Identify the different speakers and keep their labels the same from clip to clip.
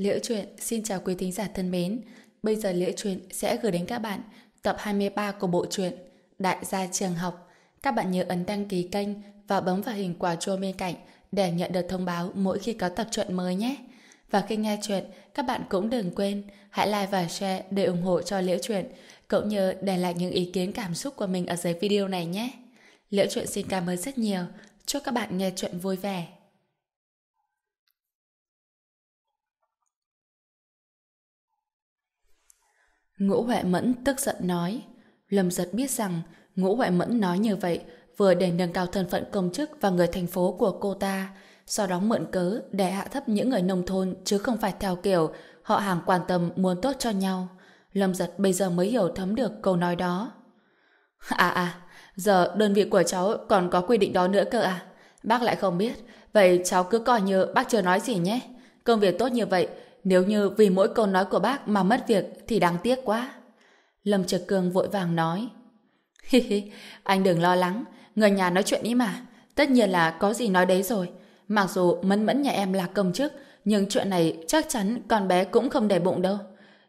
Speaker 1: Liễu truyện xin chào quý thính giả thân mến. Bây giờ Liễu truyện sẽ gửi đến các bạn tập 23 của bộ truyện Đại gia trường học. Các bạn nhớ ấn đăng ký kênh và bấm vào hình quả chuông bên cạnh để nhận được thông báo mỗi khi có tập truyện mới nhé. Và khi nghe chuyện, các bạn cũng đừng quên hãy like và share để ủng hộ cho Liễu truyện, cũng như để lại những ý kiến cảm xúc của mình ở dưới video này nhé. Liễu truyện xin cảm ơn rất nhiều. Chúc các bạn nghe chuyện vui vẻ. Ngũ Huệ Mẫn tức giận nói. Lâm giật biết rằng Ngũ Huệ Mẫn nói như vậy vừa để nâng cao thân phận công chức và người thành phố của cô ta, sau đó mượn cớ để hạ thấp những người nông thôn chứ không phải theo kiểu họ hàng quan tâm muốn tốt cho nhau. Lâm giật bây giờ mới hiểu thấm được câu nói đó. À à, giờ đơn vị của cháu còn có quy định đó nữa cơ à? Bác lại không biết, vậy cháu cứ coi như bác chưa nói gì nhé. Công việc tốt như vậy, nếu như vì mỗi câu nói của bác mà mất việc thì đáng tiếc quá. Lâm Trực Cương vội vàng nói. Hi hi, anh đừng lo lắng, người nhà nói chuyện ý mà. Tất nhiên là có gì nói đấy rồi. Mặc dù mẫn mẫn nhà em là công chức, nhưng chuyện này chắc chắn con bé cũng không để bụng đâu.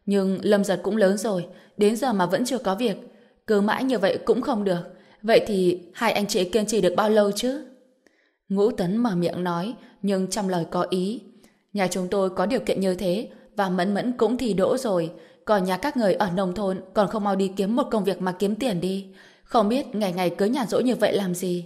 Speaker 1: Nhưng Lâm Giật cũng lớn rồi, đến giờ mà vẫn chưa có việc. Cứ mãi như vậy cũng không được. Vậy thì hai anh chị kiên trì được bao lâu chứ? Ngũ Tấn mở miệng nói, nhưng trong lời có ý. Nhà chúng tôi có điều kiện như thế, và Mẫn Mẫn cũng thì đỗ rồi. Còn nhà các người ở nông thôn còn không mau đi kiếm một công việc mà kiếm tiền đi. Không biết ngày ngày cứ nhàn rỗi như vậy làm gì.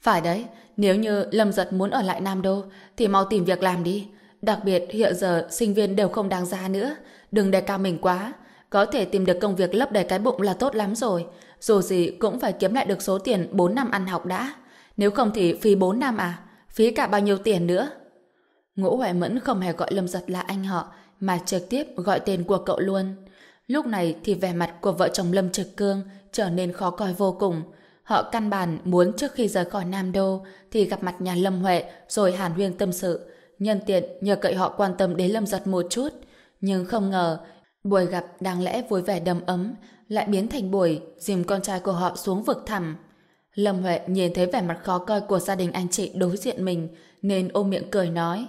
Speaker 1: Phải đấy, nếu như Lâm Giật muốn ở lại Nam Đô, thì mau tìm việc làm đi. Đặc biệt hiện giờ sinh viên đều không đáng giá nữa. Đừng đề cao mình quá. Có thể tìm được công việc lấp đầy cái bụng là tốt lắm rồi. Dù gì cũng phải kiếm lại được số tiền 4 năm ăn học đã. Nếu không thì phí 4 năm à? Phí cả bao nhiêu tiền nữa? Ngũ Hoài Mẫn không hề gọi Lâm Giật là anh họ, mà trực tiếp gọi tên của cậu luôn. Lúc này thì vẻ mặt của vợ chồng Lâm Trực Cương trở nên khó coi vô cùng. Họ căn bản muốn trước khi rời khỏi Nam Đô thì gặp mặt nhà Lâm Huệ rồi hàn huyên tâm sự. Nhân tiện nhờ cậy họ quan tâm đến Lâm Giật một chút. Nhưng không ngờ, buổi gặp đáng lẽ vui vẻ đầm ấm lại biến thành buổi dìm con trai của họ xuống vực thẳm. Lâm Huệ nhìn thấy vẻ mặt khó coi của gia đình anh chị đối diện mình nên ôm miệng cười nói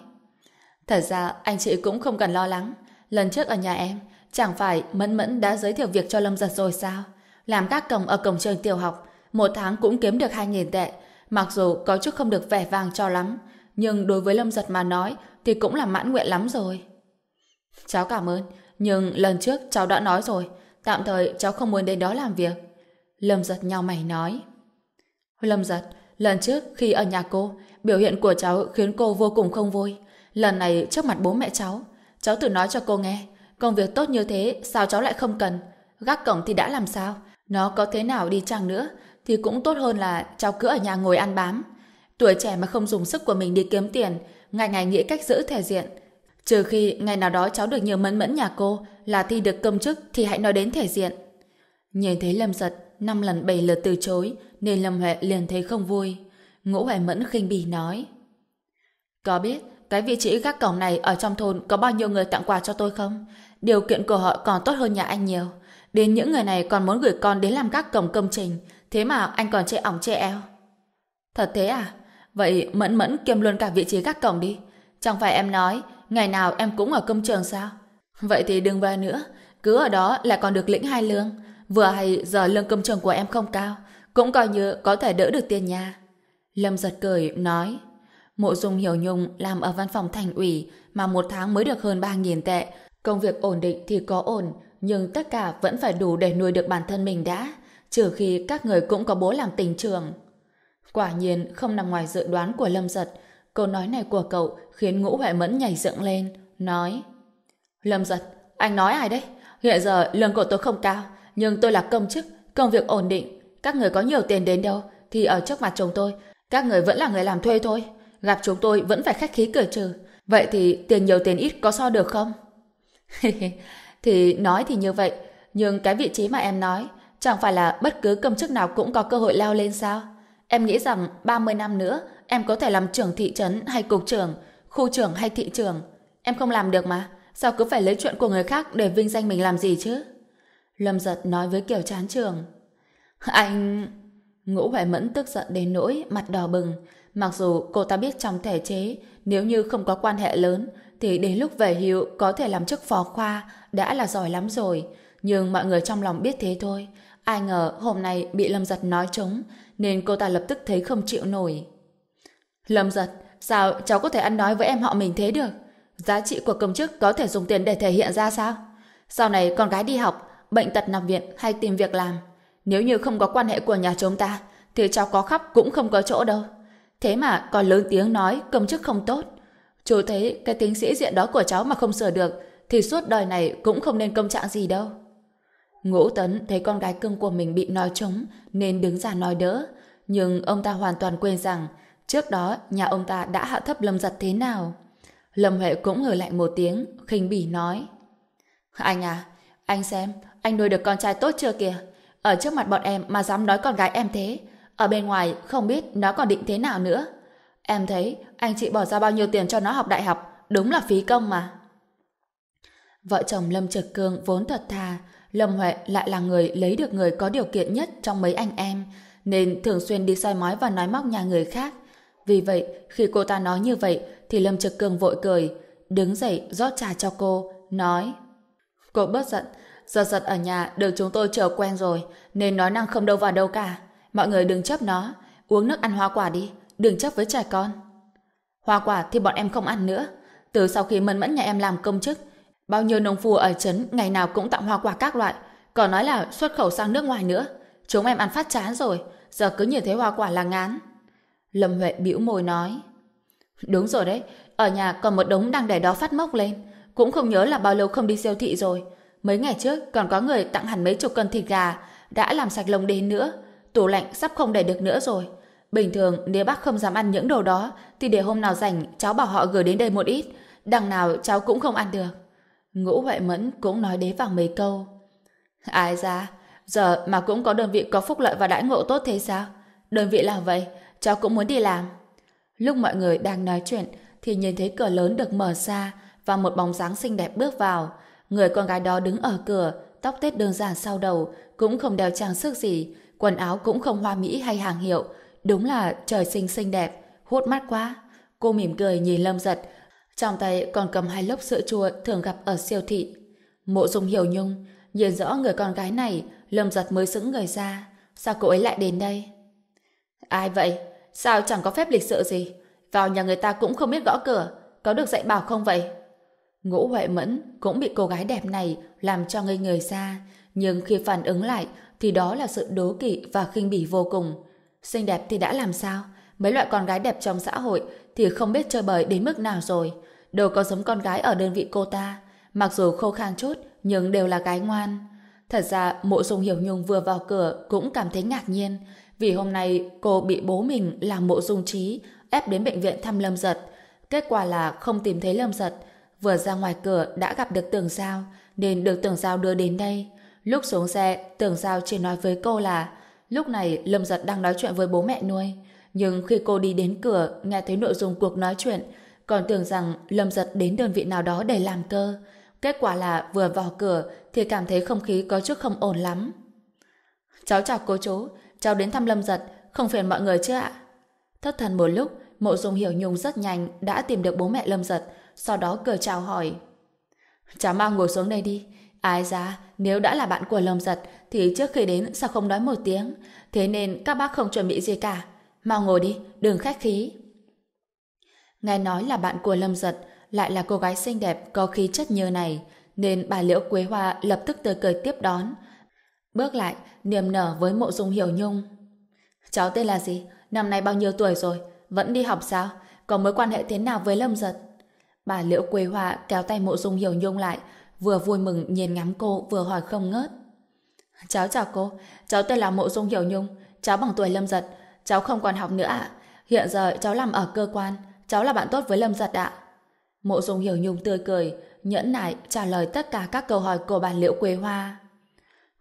Speaker 1: Thật ra anh chị cũng không cần lo lắng. Lần trước ở nhà em, chẳng phải Mẫn Mẫn đã giới thiệu việc cho Lâm Giật rồi sao? Làm các cổng ở cổng trường tiểu học, một tháng cũng kiếm được 2.000 tệ. Mặc dù có chút không được vẻ vang cho lắm, nhưng đối với Lâm Giật mà nói thì cũng là mãn nguyện lắm rồi. Cháu cảm ơn, nhưng lần trước cháu đã nói rồi, tạm thời cháu không muốn đến đó làm việc. Lâm Giật nhau mày nói. Lâm Giật, lần trước khi ở nhà cô, biểu hiện của cháu khiến cô vô cùng không vui. Lần này trước mặt bố mẹ cháu, cháu tự nói cho cô nghe, công việc tốt như thế sao cháu lại không cần? Gác cổng thì đã làm sao? Nó có thế nào đi chăng nữa thì cũng tốt hơn là cháu cứ ở nhà ngồi ăn bám. Tuổi trẻ mà không dùng sức của mình đi kiếm tiền, ngày ngày nghĩ cách giữ thể diện. Trừ khi ngày nào đó cháu được nhiều mẫn mẫn nhà cô là thi được công chức thì hãy nói đến thể diện. Nhìn thấy Lâm Giật năm lần bảy lượt từ chối nên Lâm Huệ liền thấy không vui. Ngũ Hoài Mẫn khinh bỉ nói Có biết cái vị trí gác cổng này ở trong thôn có bao nhiêu người tặng quà cho tôi không? Điều kiện của họ còn tốt hơn nhà anh nhiều. Đến những người này còn muốn gửi con đến làm gác cổng công trình, thế mà anh còn chê ỏng chê eo. Thật thế à? Vậy mẫn mẫn kiêm luôn cả vị trí gác cổng đi. Chẳng phải em nói, ngày nào em cũng ở công trường sao? Vậy thì đừng về nữa, cứ ở đó lại còn được lĩnh hai lương. Vừa hay giờ lương công trường của em không cao, cũng coi như có thể đỡ được tiền nhà. Lâm giật cười, nói Mộ Dung Hiểu Nhung làm ở văn phòng thành ủy mà một tháng mới được hơn 3.000 tệ. Công việc ổn định thì có ổn, nhưng tất cả vẫn phải đủ để nuôi được bản thân mình đã, trừ khi các người cũng có bố làm tình trường. Quả nhiên không nằm ngoài dự đoán của Lâm Giật. Câu nói này của cậu khiến Ngũ Huệ Mẫn nhảy dựng lên, nói Lâm Giật, anh nói ai đấy? Hiện giờ lương của tôi không cao, nhưng tôi là công chức, công việc ổn định. Các người có nhiều tiền đến đâu, thì ở trước mặt chồng tôi, các người vẫn là người làm thuê thôi gặp chúng tôi vẫn phải khách khí cởi trừ. Vậy thì tiền nhiều tiền ít có so được không? thì nói thì như vậy, nhưng cái vị trí mà em nói, chẳng phải là bất cứ công chức nào cũng có cơ hội leo lên sao? Em nghĩ rằng 30 năm nữa, em có thể làm trưởng thị trấn hay cục trưởng, khu trưởng hay thị trưởng. Em không làm được mà, sao cứ phải lấy chuyện của người khác để vinh danh mình làm gì chứ? Lâm giật nói với kiểu chán trường. Anh... Ngũ Hoài Mẫn tức giận đến nỗi mặt đỏ bừng, Mặc dù cô ta biết trong thể chế, nếu như không có quan hệ lớn, thì đến lúc về hiệu có thể làm chức phó khoa đã là giỏi lắm rồi. Nhưng mọi người trong lòng biết thế thôi. Ai ngờ hôm nay bị Lâm Giật nói trống nên cô ta lập tức thấy không chịu nổi. Lâm Giật, sao cháu có thể ăn nói với em họ mình thế được? Giá trị của công chức có thể dùng tiền để thể hiện ra sao? Sau này con gái đi học, bệnh tật nằm viện hay tìm việc làm. Nếu như không có quan hệ của nhà chúng ta, thì cháu có khóc cũng không có chỗ đâu. Thế mà còn lớn tiếng nói công chức không tốt. Chú thấy cái tính sĩ diện đó của cháu mà không sửa được, thì suốt đời này cũng không nên công trạng gì đâu. Ngũ Tấn thấy con gái cưng của mình bị nói trống nên đứng ra nói đỡ. Nhưng ông ta hoàn toàn quên rằng trước đó nhà ông ta đã hạ thấp Lâm Giật thế nào. Lâm Huệ cũng hừ lạnh một tiếng, khinh bỉ nói. Anh à, anh xem, anh nuôi được con trai tốt chưa kìa? Ở trước mặt bọn em mà dám nói con gái em thế. Ở bên ngoài không biết nó còn định thế nào nữa. Em thấy anh chị bỏ ra bao nhiêu tiền cho nó học đại học, đúng là phí công mà. Vợ chồng Lâm Trực Cương vốn thật thà, Lâm Huệ lại là người lấy được người có điều kiện nhất trong mấy anh em, nên thường xuyên đi soi mói và nói móc nhà người khác. Vì vậy, khi cô ta nói như vậy, thì Lâm Trực Cương vội cười, đứng dậy rót trà cho cô, nói Cô bớt giận, giật giật ở nhà được chúng tôi chờ quen rồi, nên nói năng không đâu vào đâu cả. Mọi người đừng chấp nó, uống nước ăn hoa quả đi, đừng chấp với trẻ con. Hoa quả thì bọn em không ăn nữa. Từ sau khi mẫn mẫn nhà em làm công chức, bao nhiêu nông phu ở trấn ngày nào cũng tặng hoa quả các loại, còn nói là xuất khẩu sang nước ngoài nữa. Chúng em ăn phát chán rồi, giờ cứ như thế hoa quả là ngán. Lâm Huệ bĩu môi nói. Đúng rồi đấy, ở nhà còn một đống đang để đó phát mốc lên. Cũng không nhớ là bao lâu không đi siêu thị rồi. Mấy ngày trước còn có người tặng hẳn mấy chục cân thịt gà, đã làm sạch lồng đến nữa. Tủ lạnh sắp không để được nữa rồi. Bình thường nếu bác không dám ăn những đồ đó, thì để hôm nào rảnh cháu bảo họ gửi đến đây một ít. Đằng nào cháu cũng không ăn được. Ngũ Huệ Mẫn cũng nói đế vào mấy câu. Ai ra, giờ mà cũng có đơn vị có phúc lợi và đãi ngộ tốt thế sao? Đơn vị là vậy, cháu cũng muốn đi làm. Lúc mọi người đang nói chuyện, thì nhìn thấy cửa lớn được mở ra và một bóng dáng xinh đẹp bước vào. Người con gái đó đứng ở cửa, tóc tết đơn giản sau đầu, cũng không đeo trang sức gì, quần áo cũng không hoa mỹ hay hàng hiệu. Đúng là trời sinh xinh đẹp, hút mắt quá. Cô mỉm cười nhìn Lâm Giật, trong tay còn cầm hai lốc sữa chua thường gặp ở siêu thị. Mộ Dung hiểu nhung, nhìn rõ người con gái này, Lâm Giật mới sững người ra. Sao cô ấy lại đến đây? Ai vậy? Sao chẳng có phép lịch sự gì? Vào nhà người ta cũng không biết gõ cửa, có được dạy bảo không vậy? Ngũ Huệ Mẫn cũng bị cô gái đẹp này làm cho ngây người ra, nhưng khi phản ứng lại thì đó là sự đố kỵ và khinh bỉ vô cùng. Xinh đẹp thì đã làm sao? Mấy loại con gái đẹp trong xã hội thì không biết chơi bời đến mức nào rồi. Đâu có giống con gái ở đơn vị cô ta. Mặc dù khô khan chút, nhưng đều là gái ngoan. Thật ra, mộ dung hiểu nhung vừa vào cửa cũng cảm thấy ngạc nhiên. Vì hôm nay cô bị bố mình là mộ dung trí ép đến bệnh viện thăm Lâm Giật. Kết quả là không tìm thấy Lâm Giật. Vừa ra ngoài cửa đã gặp được Tường Giao, nên được Tường Giao đưa đến đây. Lúc xuống xe, Tường Giao chỉ nói với cô là lúc này Lâm Giật đang nói chuyện với bố mẹ nuôi. Nhưng khi cô đi đến cửa, nghe thấy nội dung cuộc nói chuyện, còn tưởng rằng Lâm Giật đến đơn vị nào đó để làm cơ. Kết quả là vừa vào cửa thì cảm thấy không khí có chút không ổn lắm. Cháu chào cô chú, cháu đến thăm Lâm Giật, không phiền mọi người chứ ạ? Thất thần một lúc, Mộ Dung Hiểu Nhung rất nhanh đã tìm được bố mẹ Lâm Giật, sau đó cười chào hỏi. Cháu mau ngồi xuống đây đi. Ai ra, nếu đã là bạn của Lâm Giật, thì trước khi đến sao không nói một tiếng? Thế nên các bác không chuẩn bị gì cả. Mau ngồi đi, đừng khách khí. Nghe nói là bạn của Lâm Giật, lại là cô gái xinh đẹp có khí chất như này, nên bà Liễu Quế Hoa lập tức tươi cười tiếp đón. Bước lại, niềm nở với mộ dung hiểu nhung. Cháu tên là gì? Năm nay bao nhiêu tuổi rồi? Vẫn đi học sao? Có mối quan hệ thế nào với Lâm Giật? Bà Liễu Quế Hoa kéo tay mộ dung hiểu nhung lại, vừa vui mừng nhìn ngắm cô vừa hỏi không ngớt. Cháu chào cô, cháu tên là Mộ Dung Hiểu Nhung, cháu bằng tuổi Lâm Giật, cháu không còn học nữa ạ. Hiện giờ cháu làm ở cơ quan, cháu là bạn tốt với Lâm Giật ạ. Mộ Dung Hiểu Nhung tươi cười, nhẫn nại trả lời tất cả các câu hỏi của bà Liễu Quế Hoa.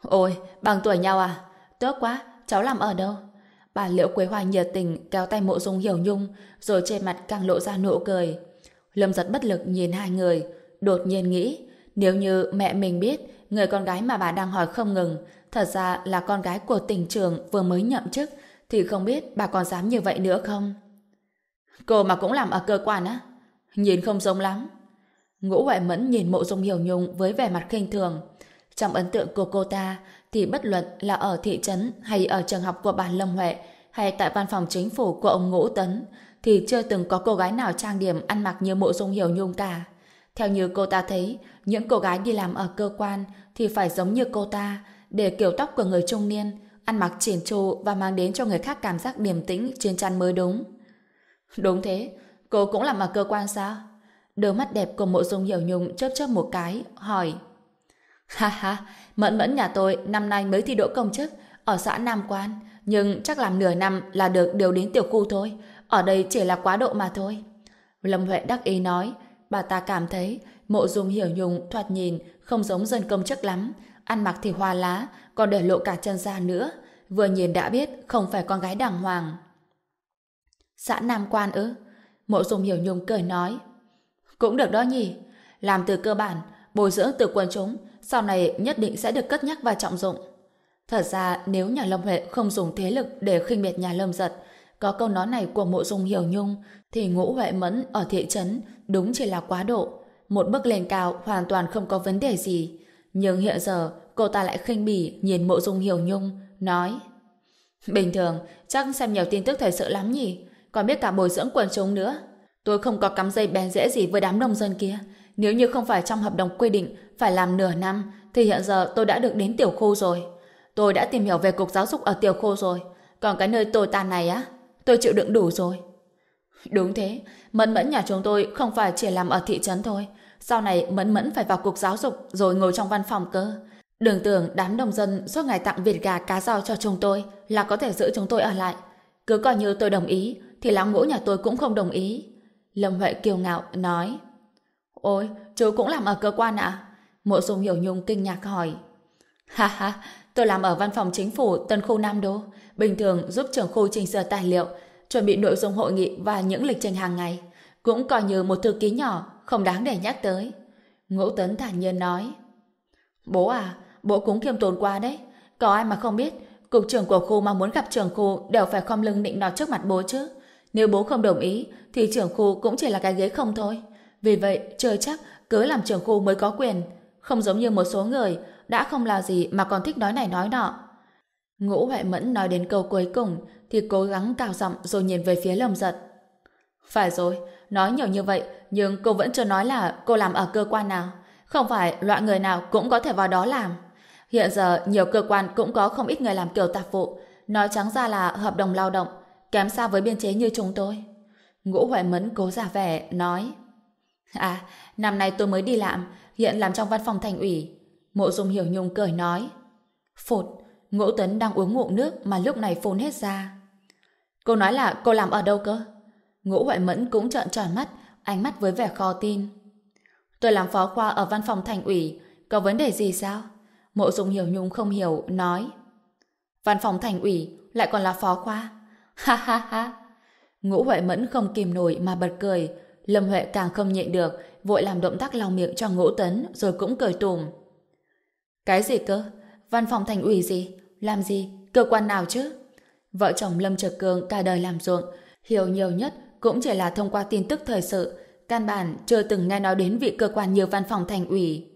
Speaker 1: Ôi, bằng tuổi nhau à? Tốt quá, cháu làm ở đâu? Bà Liễu Quế Hoa nhiệt tình kéo tay Mộ Dung Hiểu Nhung, rồi trên mặt càng lộ ra nụ cười. Lâm Giật bất lực nhìn hai người, đột nhiên nghĩ, nếu như mẹ mình biết người con gái mà bà đang hỏi không ngừng thật ra là con gái của tỉnh trường vừa mới nhậm chức thì không biết bà còn dám như vậy nữa không? Cô mà cũng làm ở cơ quan á? Nhìn không giống lắm. Ngũ Huệ Mẫn nhìn mộ dung hiểu nhung với vẻ mặt khinh thường. Trong ấn tượng của cô ta, thì bất luận là ở thị trấn hay ở trường học của bà Lâm Huệ hay tại văn phòng chính phủ của ông Ngũ Tấn, thì chưa từng có cô gái nào trang điểm ăn mặc như mộ dung hiểu nhung cả. Theo như cô ta thấy, những cô gái đi làm ở cơ quan thì phải giống như cô ta, để kiểu tóc của người trung niên, ăn mặc chỉn chu và mang đến cho người khác cảm giác điềm tĩnh trên chăn mới đúng. Đúng thế, cô cũng làm ở cơ quan sao? Đôi mắt đẹp của mộ dung hiểu nhung chớp chớp một cái, hỏi. Ha ha, mẫn mẫn nhà tôi năm nay mới thi đỗ công chức ở xã Nam Quan, nhưng chắc làm nửa năm là được điều đến tiểu khu thôi. Ở đây chỉ là quá độ mà thôi. Lâm Huệ đắc ý nói, bà ta cảm thấy mộ dung hiểu nhung thoạt nhìn không giống dân công chức lắm, ăn mặc thì hoa lá, còn để lộ cả chân ra nữa. Vừa nhìn đã biết không phải con gái đàng hoàng. Xã Nam Quan ư? Mộ dung hiểu nhung cười nói. Cũng được đó nhỉ. Làm từ cơ bản, bồi dưỡng từ quần chúng, sau này nhất định sẽ được cất nhắc và trọng dụng. Thật ra nếu nhà Lâm Huệ không dùng thế lực để khinh miệt nhà Lâm Giật, có câu nói này của mộ dung hiểu nhung, thì ngũ Huệ Mẫn ở thị trấn đúng chỉ là quá độ. Một bước lên cao hoàn toàn không có vấn đề gì. Nhưng hiện giờ cô ta lại khinh bỉ nhìn mộ dung hiểu nhung, nói Bình thường, chắc xem nhiều tin tức thời sự lắm nhỉ, còn biết cả bồi dưỡng quần chúng nữa. Tôi không có cắm dây bén rễ gì với đám nông dân kia. Nếu như không phải trong hợp đồng quy định phải làm nửa năm, thì hiện giờ tôi đã được đến tiểu khu rồi. Tôi đã tìm hiểu về cục giáo dục ở tiểu khu rồi. Còn cái nơi tồi tàn này á, tôi chịu đựng đủ rồi. Đúng thế, Mẫn Mẫn nhà chúng tôi không phải chỉ làm ở thị trấn thôi. Sau này Mẫn Mẫn phải vào cục giáo dục rồi ngồi trong văn phòng cơ. Đừng tưởng đám nông dân suốt ngày tặng vịt gà cá rau cho chúng tôi là có thể giữ chúng tôi ở lại. Cứ coi như tôi đồng ý, thì lão ngũ nhà tôi cũng không đồng ý. Lâm Huệ kiêu ngạo nói. Ôi, chú cũng làm ở cơ quan ạ? À? Mộ dung hiểu nhung kinh ngạc hỏi. Ha ha, tôi làm ở văn phòng chính phủ Tân Khu Nam Đô. Bình thường giúp trưởng khu chỉnh sửa tài liệu, chuẩn bị nội dung hội nghị và những lịch trình hàng ngày. Cũng coi như một thư ký nhỏ, không đáng để nhắc tới. Ngũ Tấn thản nhiên nói. Bố à, bố cũng kiêm tốn qua đấy. Có ai mà không biết, cục trưởng của khu mà muốn gặp trưởng khu đều phải khom lưng định nọt trước mặt bố chứ. Nếu bố không đồng ý, thì trưởng khu cũng chỉ là cái ghế không thôi. Vì vậy, chơi chắc, cứ làm trưởng khu mới có quyền. Không giống như một số người, đã không là gì mà còn thích nói này nói nọ. Ngũ Huệ Mẫn nói đến câu cuối cùng, thì cố gắng cao giọng rồi nhìn về phía lồng giật. Phải rồi, nói nhiều như vậy, nhưng cô vẫn chưa nói là cô làm ở cơ quan nào. Không phải loại người nào cũng có thể vào đó làm. Hiện giờ nhiều cơ quan cũng có không ít người làm kiểu tạp vụ, nói trắng ra là hợp đồng lao động, kém xa với biên chế như chúng tôi. Ngũ Huệ Mẫn cố giả vẻ, nói À, năm nay tôi mới đi làm, hiện làm trong văn phòng thành ủy. Mộ Dung Hiểu Nhung cười nói Phụt, Ngũ Tấn đang uống ngụm nước mà lúc này phun hết ra. Cô nói là cô làm ở đâu cơ? Ngũ Huệ Mẫn cũng trợn tròn mắt, ánh mắt với vẻ khó tin. Tôi làm phó khoa ở văn phòng thành ủy, có vấn đề gì sao? Mộ Dung Hiểu Nhung không hiểu, nói Văn phòng thành ủy, lại còn là phó khoa. Ha ha ha. Ngũ Huệ Mẫn không kìm nổi mà bật cười. Lâm Huệ càng không nhịn được, vội làm động tác lau miệng cho Ngũ Tấn, rồi cũng cười tùm. Cái gì cơ? Văn phòng thành ủy gì? Làm gì? Cơ quan nào chứ? Vợ chồng Lâm Trực Cường cả đời làm ruộng, hiểu nhiều nhất cũng chỉ là thông qua tin tức thời sự, căn bản chưa từng nghe nói đến vị cơ quan như văn phòng thành ủy.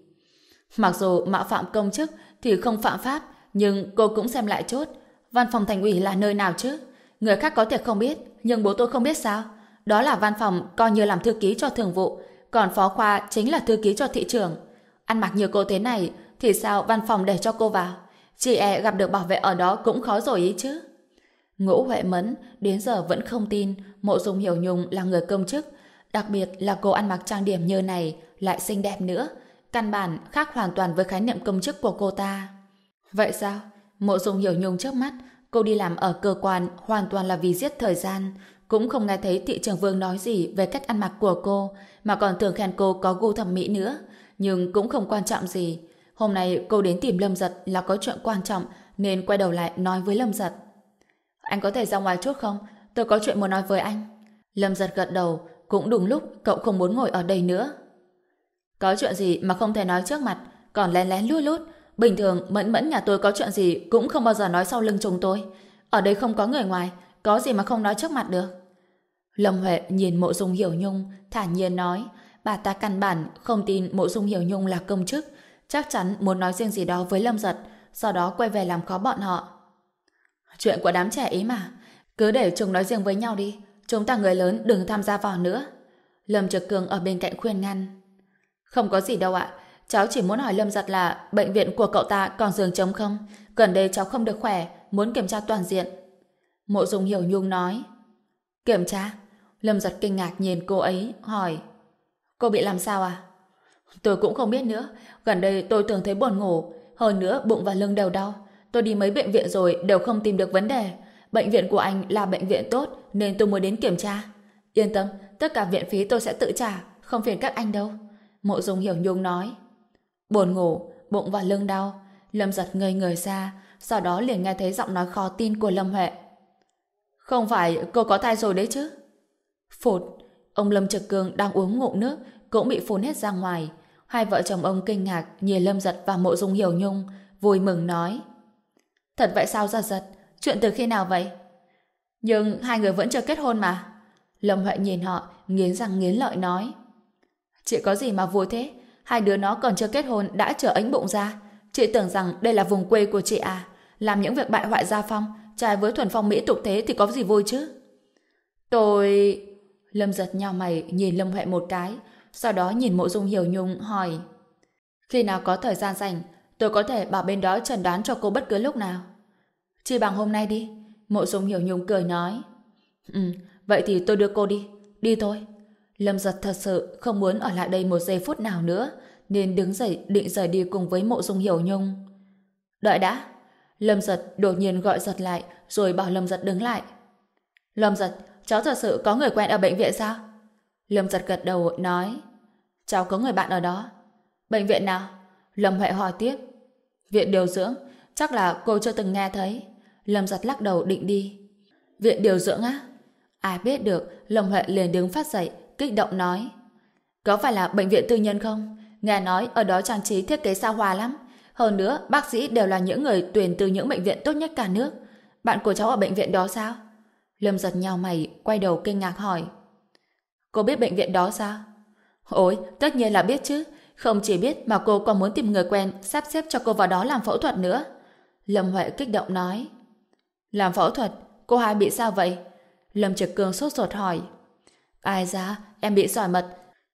Speaker 1: Mặc dù mạo phạm công chức thì không phạm pháp, nhưng cô cũng xem lại chốt. Văn phòng thành ủy là nơi nào chứ? Người khác có thể không biết, nhưng bố tôi không biết sao. Đó là văn phòng coi như làm thư ký cho thường vụ, còn phó khoa chính là thư ký cho thị trường. Ăn mặc như cô thế này, thì sao văn phòng để cho cô vào? Chị e gặp được bảo vệ ở đó cũng khó rồi ý chứ. Ngũ Huệ Mẫn đến giờ vẫn không tin Mộ Dung Hiểu Nhung là người công chức, đặc biệt là cô ăn mặc trang điểm như này lại xinh đẹp nữa, căn bản khác hoàn toàn với khái niệm công chức của cô ta. Vậy sao? Mộ Dung Hiểu Nhung trước mắt, cô đi làm ở cơ quan hoàn toàn là vì giết thời gian, cũng không nghe thấy thị trường vương nói gì về cách ăn mặc của cô, mà còn thường khen cô có gu thẩm mỹ nữa, nhưng cũng không quan trọng gì. Hôm nay cô đến tìm Lâm Giật là có chuyện quan trọng, nên quay đầu lại nói với Lâm Giật. Anh có thể ra ngoài chút không? Tôi có chuyện muốn nói với anh. Lâm Giật gật đầu, cũng đúng lúc cậu không muốn ngồi ở đây nữa. Có chuyện gì mà không thể nói trước mặt, còn lén lén lút lút. Bình thường mẫn mẫn nhà tôi có chuyện gì cũng không bao giờ nói sau lưng chúng tôi. Ở đây không có người ngoài, có gì mà không nói trước mặt được. Lâm Huệ nhìn mộ dung hiểu nhung, thản nhiên nói, bà ta căn bản không tin mộ dung hiểu nhung là công chức, chắc chắn muốn nói riêng gì đó với Lâm Giật, sau đó quay về làm khó bọn họ. Chuyện của đám trẻ ý mà, cứ để chúng nói riêng với nhau đi, chúng ta người lớn đừng tham gia vào nữa. Lâm Trực Cường ở bên cạnh khuyên ngăn. Không có gì đâu ạ, cháu chỉ muốn hỏi Lâm Giật là bệnh viện của cậu ta còn giường trống không? Gần đây cháu không được khỏe, muốn kiểm tra toàn diện. Mộ Dung Hiểu Nhung nói. Kiểm tra? Lâm Giật kinh ngạc nhìn cô ấy, hỏi. Cô bị làm sao à? Tôi cũng không biết nữa. Gần đây tôi thường thấy buồn ngủ. Hơn nữa bụng và lưng đều đau. Tôi đi mấy bệnh viện rồi đều không tìm được vấn đề. Bệnh viện của anh là bệnh viện tốt nên tôi mới đến kiểm tra. Yên tâm, tất cả viện phí tôi sẽ tự trả, không phiền các anh đâu. Mộ Dung Hiểu Nhung nói. Buồn ngủ, bụng và lưng đau. Lâm giật ngây người ra, sau đó liền nghe thấy giọng nói khó tin của Lâm Huệ. Không phải cô có thai rồi đấy chứ? Phụt, ông Lâm Trực Cương đang uống ngụm nước, cũng bị phun hết ra ngoài. Hai vợ chồng ông kinh ngạc nhìn Lâm Giật và Mộ Dung Hiểu Nhung, vui mừng nói. Thật vậy sao giật giật? Chuyện từ khi nào vậy? Nhưng hai người vẫn chưa kết hôn mà. Lâm Huệ nhìn họ, nghiến răng nghiến lợi nói. Chị có gì mà vui thế? Hai đứa nó còn chưa kết hôn đã trở ánh bụng ra. Chị tưởng rằng đây là vùng quê của chị à? Làm những việc bại hoại gia phong, trai với thuần phong mỹ tục thế thì có gì vui chứ? Tôi... Lâm giật nhau mày nhìn Lâm Huệ một cái, sau đó nhìn mộ dung hiểu nhung hỏi. Khi nào có thời gian rảnh, tôi có thể bảo bên đó trần đoán cho cô bất cứ lúc nào. Chỉ bằng hôm nay đi. Mộ dung hiểu nhung cười nói. Ừ, vậy thì tôi đưa cô đi. Đi thôi. Lâm giật thật sự không muốn ở lại đây một giây phút nào nữa, nên đứng dậy định rời đi cùng với mộ dung hiểu nhung. Đợi đã. Lâm giật đột nhiên gọi giật lại, rồi bảo Lâm giật đứng lại. Lâm giật, cháu thật sự có người quen ở bệnh viện sao? Lâm giật gật đầu, nói. Cháu có người bạn ở đó. Bệnh viện nào? Lâm Huệ hỏi tiếp. Viện điều dưỡng, chắc là cô chưa từng nghe thấy. Lâm giật lắc đầu định đi. Viện điều dưỡng á? Ai biết được, Lâm Huệ liền đứng phát dậy, kích động nói. Có phải là bệnh viện tư nhân không? Nghe nói ở đó trang trí thiết kế xa hoa lắm. Hơn nữa, bác sĩ đều là những người tuyển từ những bệnh viện tốt nhất cả nước. Bạn của cháu ở bệnh viện đó sao? Lâm giật nhau mày, quay đầu kinh ngạc hỏi. Cô biết bệnh viện đó sao? Ôi, tất nhiên là biết chứ. Không chỉ biết mà cô còn muốn tìm người quen sắp xếp cho cô vào đó làm phẫu thuật nữa. Lâm Huệ kích động nói. Làm phẫu thuật? Cô hai bị sao vậy? Lâm Trực Cương sốt ruột hỏi. Ai ra, em bị sỏi mật.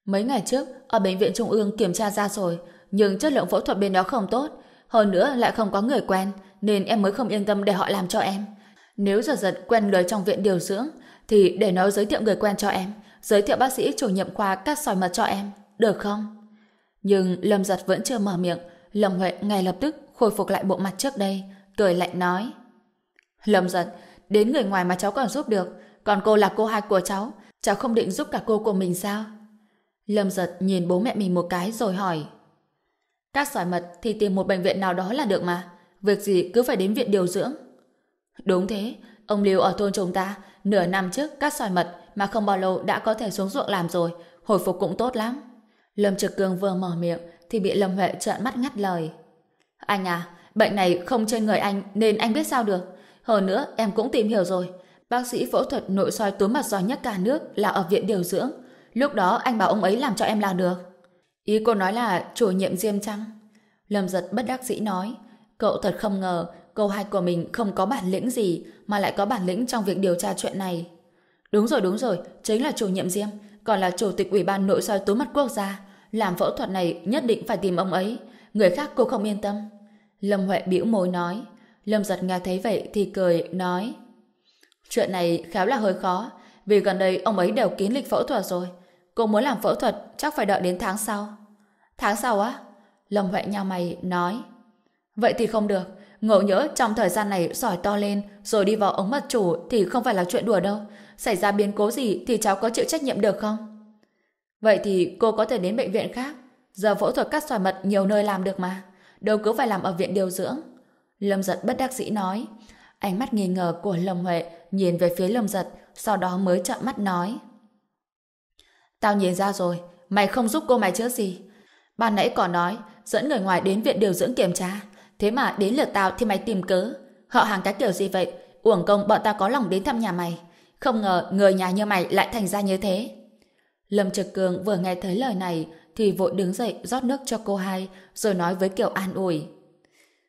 Speaker 1: Mấy ngày trước, ở bệnh viện Trung ương kiểm tra ra rồi, nhưng chất lượng phẫu thuật bên đó không tốt. Hơn nữa lại không có người quen, nên em mới không yên tâm để họ làm cho em. Nếu giờ giật quen người trong viện điều dưỡng, thì để nó giới thiệu người quen cho em, giới thiệu bác sĩ chủ nhiệm khoa cắt sỏi mật cho em, được không? Nhưng Lâm giật vẫn chưa mở miệng, Lâm Huệ ngay lập tức khôi phục lại bộ mặt trước đây, cười lạnh nói. Lâm giật, đến người ngoài mà cháu còn giúp được, còn cô là cô hai của cháu, cháu không định giúp cả cô của mình sao? Lâm giật nhìn bố mẹ mình một cái rồi hỏi. Cắt sỏi mật thì tìm một bệnh viện nào đó là được mà, việc gì cứ phải đến viện điều dưỡng. Đúng thế, ông Liêu ở thôn chúng ta, nửa năm trước cắt sỏi mật mà không bao lâu đã có thể xuống ruộng làm rồi, hồi phục cũng tốt lắm. Lâm Trực Cương vừa mở miệng thì bị Lâm Huệ trợn mắt ngắt lời. Anh à, bệnh này không trên người anh nên anh biết sao được. Hơn nữa em cũng tìm hiểu rồi. Bác sĩ phẫu thuật nội soi túi mặt giỏi nhất cả nước là ở viện điều dưỡng. Lúc đó anh bảo ông ấy làm cho em là được. Ý cô nói là chủ nhiệm Diêm Trăng. Lâm giật bất đắc dĩ nói. Cậu thật không ngờ câu hai của mình không có bản lĩnh gì mà lại có bản lĩnh trong việc điều tra chuyện này. Đúng rồi, đúng rồi, chính là chủ nhiệm Diêm, còn là chủ tịch ủy ban nội soi túi mắt quốc gia. Làm phẫu thuật này nhất định phải tìm ông ấy. Người khác cô không yên tâm. Lâm Huệ bĩu môi nói. Lâm giật nghe thấy vậy thì cười, nói. Chuyện này khéo là hơi khó, vì gần đây ông ấy đều kín lịch phẫu thuật rồi. Cô muốn làm phẫu thuật chắc phải đợi đến tháng sau. Tháng sau á? Lâm Huệ nhau mày nói. Vậy thì không được. Ngộ nhỡ trong thời gian này sỏi to lên rồi đi vào ống mật chủ thì không phải là chuyện đùa đâu. Xảy ra biến cố gì thì cháu có chịu trách nhiệm được không? Vậy thì cô có thể đến bệnh viện khác. Giờ phẫu thuật cắt sỏi mật nhiều nơi làm được mà. Đâu cứ phải làm ở viện điều dưỡng. Lâm giật bất đắc dĩ nói. Ánh mắt nghi ngờ của Lâm Huệ nhìn về phía Lâm giật sau đó mới chậm mắt nói. Tao nhìn ra rồi, mày không giúp cô mày chứ gì. Ban nãy còn nói, dẫn người ngoài đến viện điều dưỡng kiểm tra. Thế mà đến lượt tao thì mày tìm cớ. Họ hàng cái kiểu gì vậy? Uổng công bọn ta có lòng đến thăm nhà mày. Không ngờ người nhà như mày lại thành ra như thế. Lâm Trực Cường vừa nghe thấy lời này thì vội đứng dậy rót nước cho cô hai rồi nói với kiểu an ủi.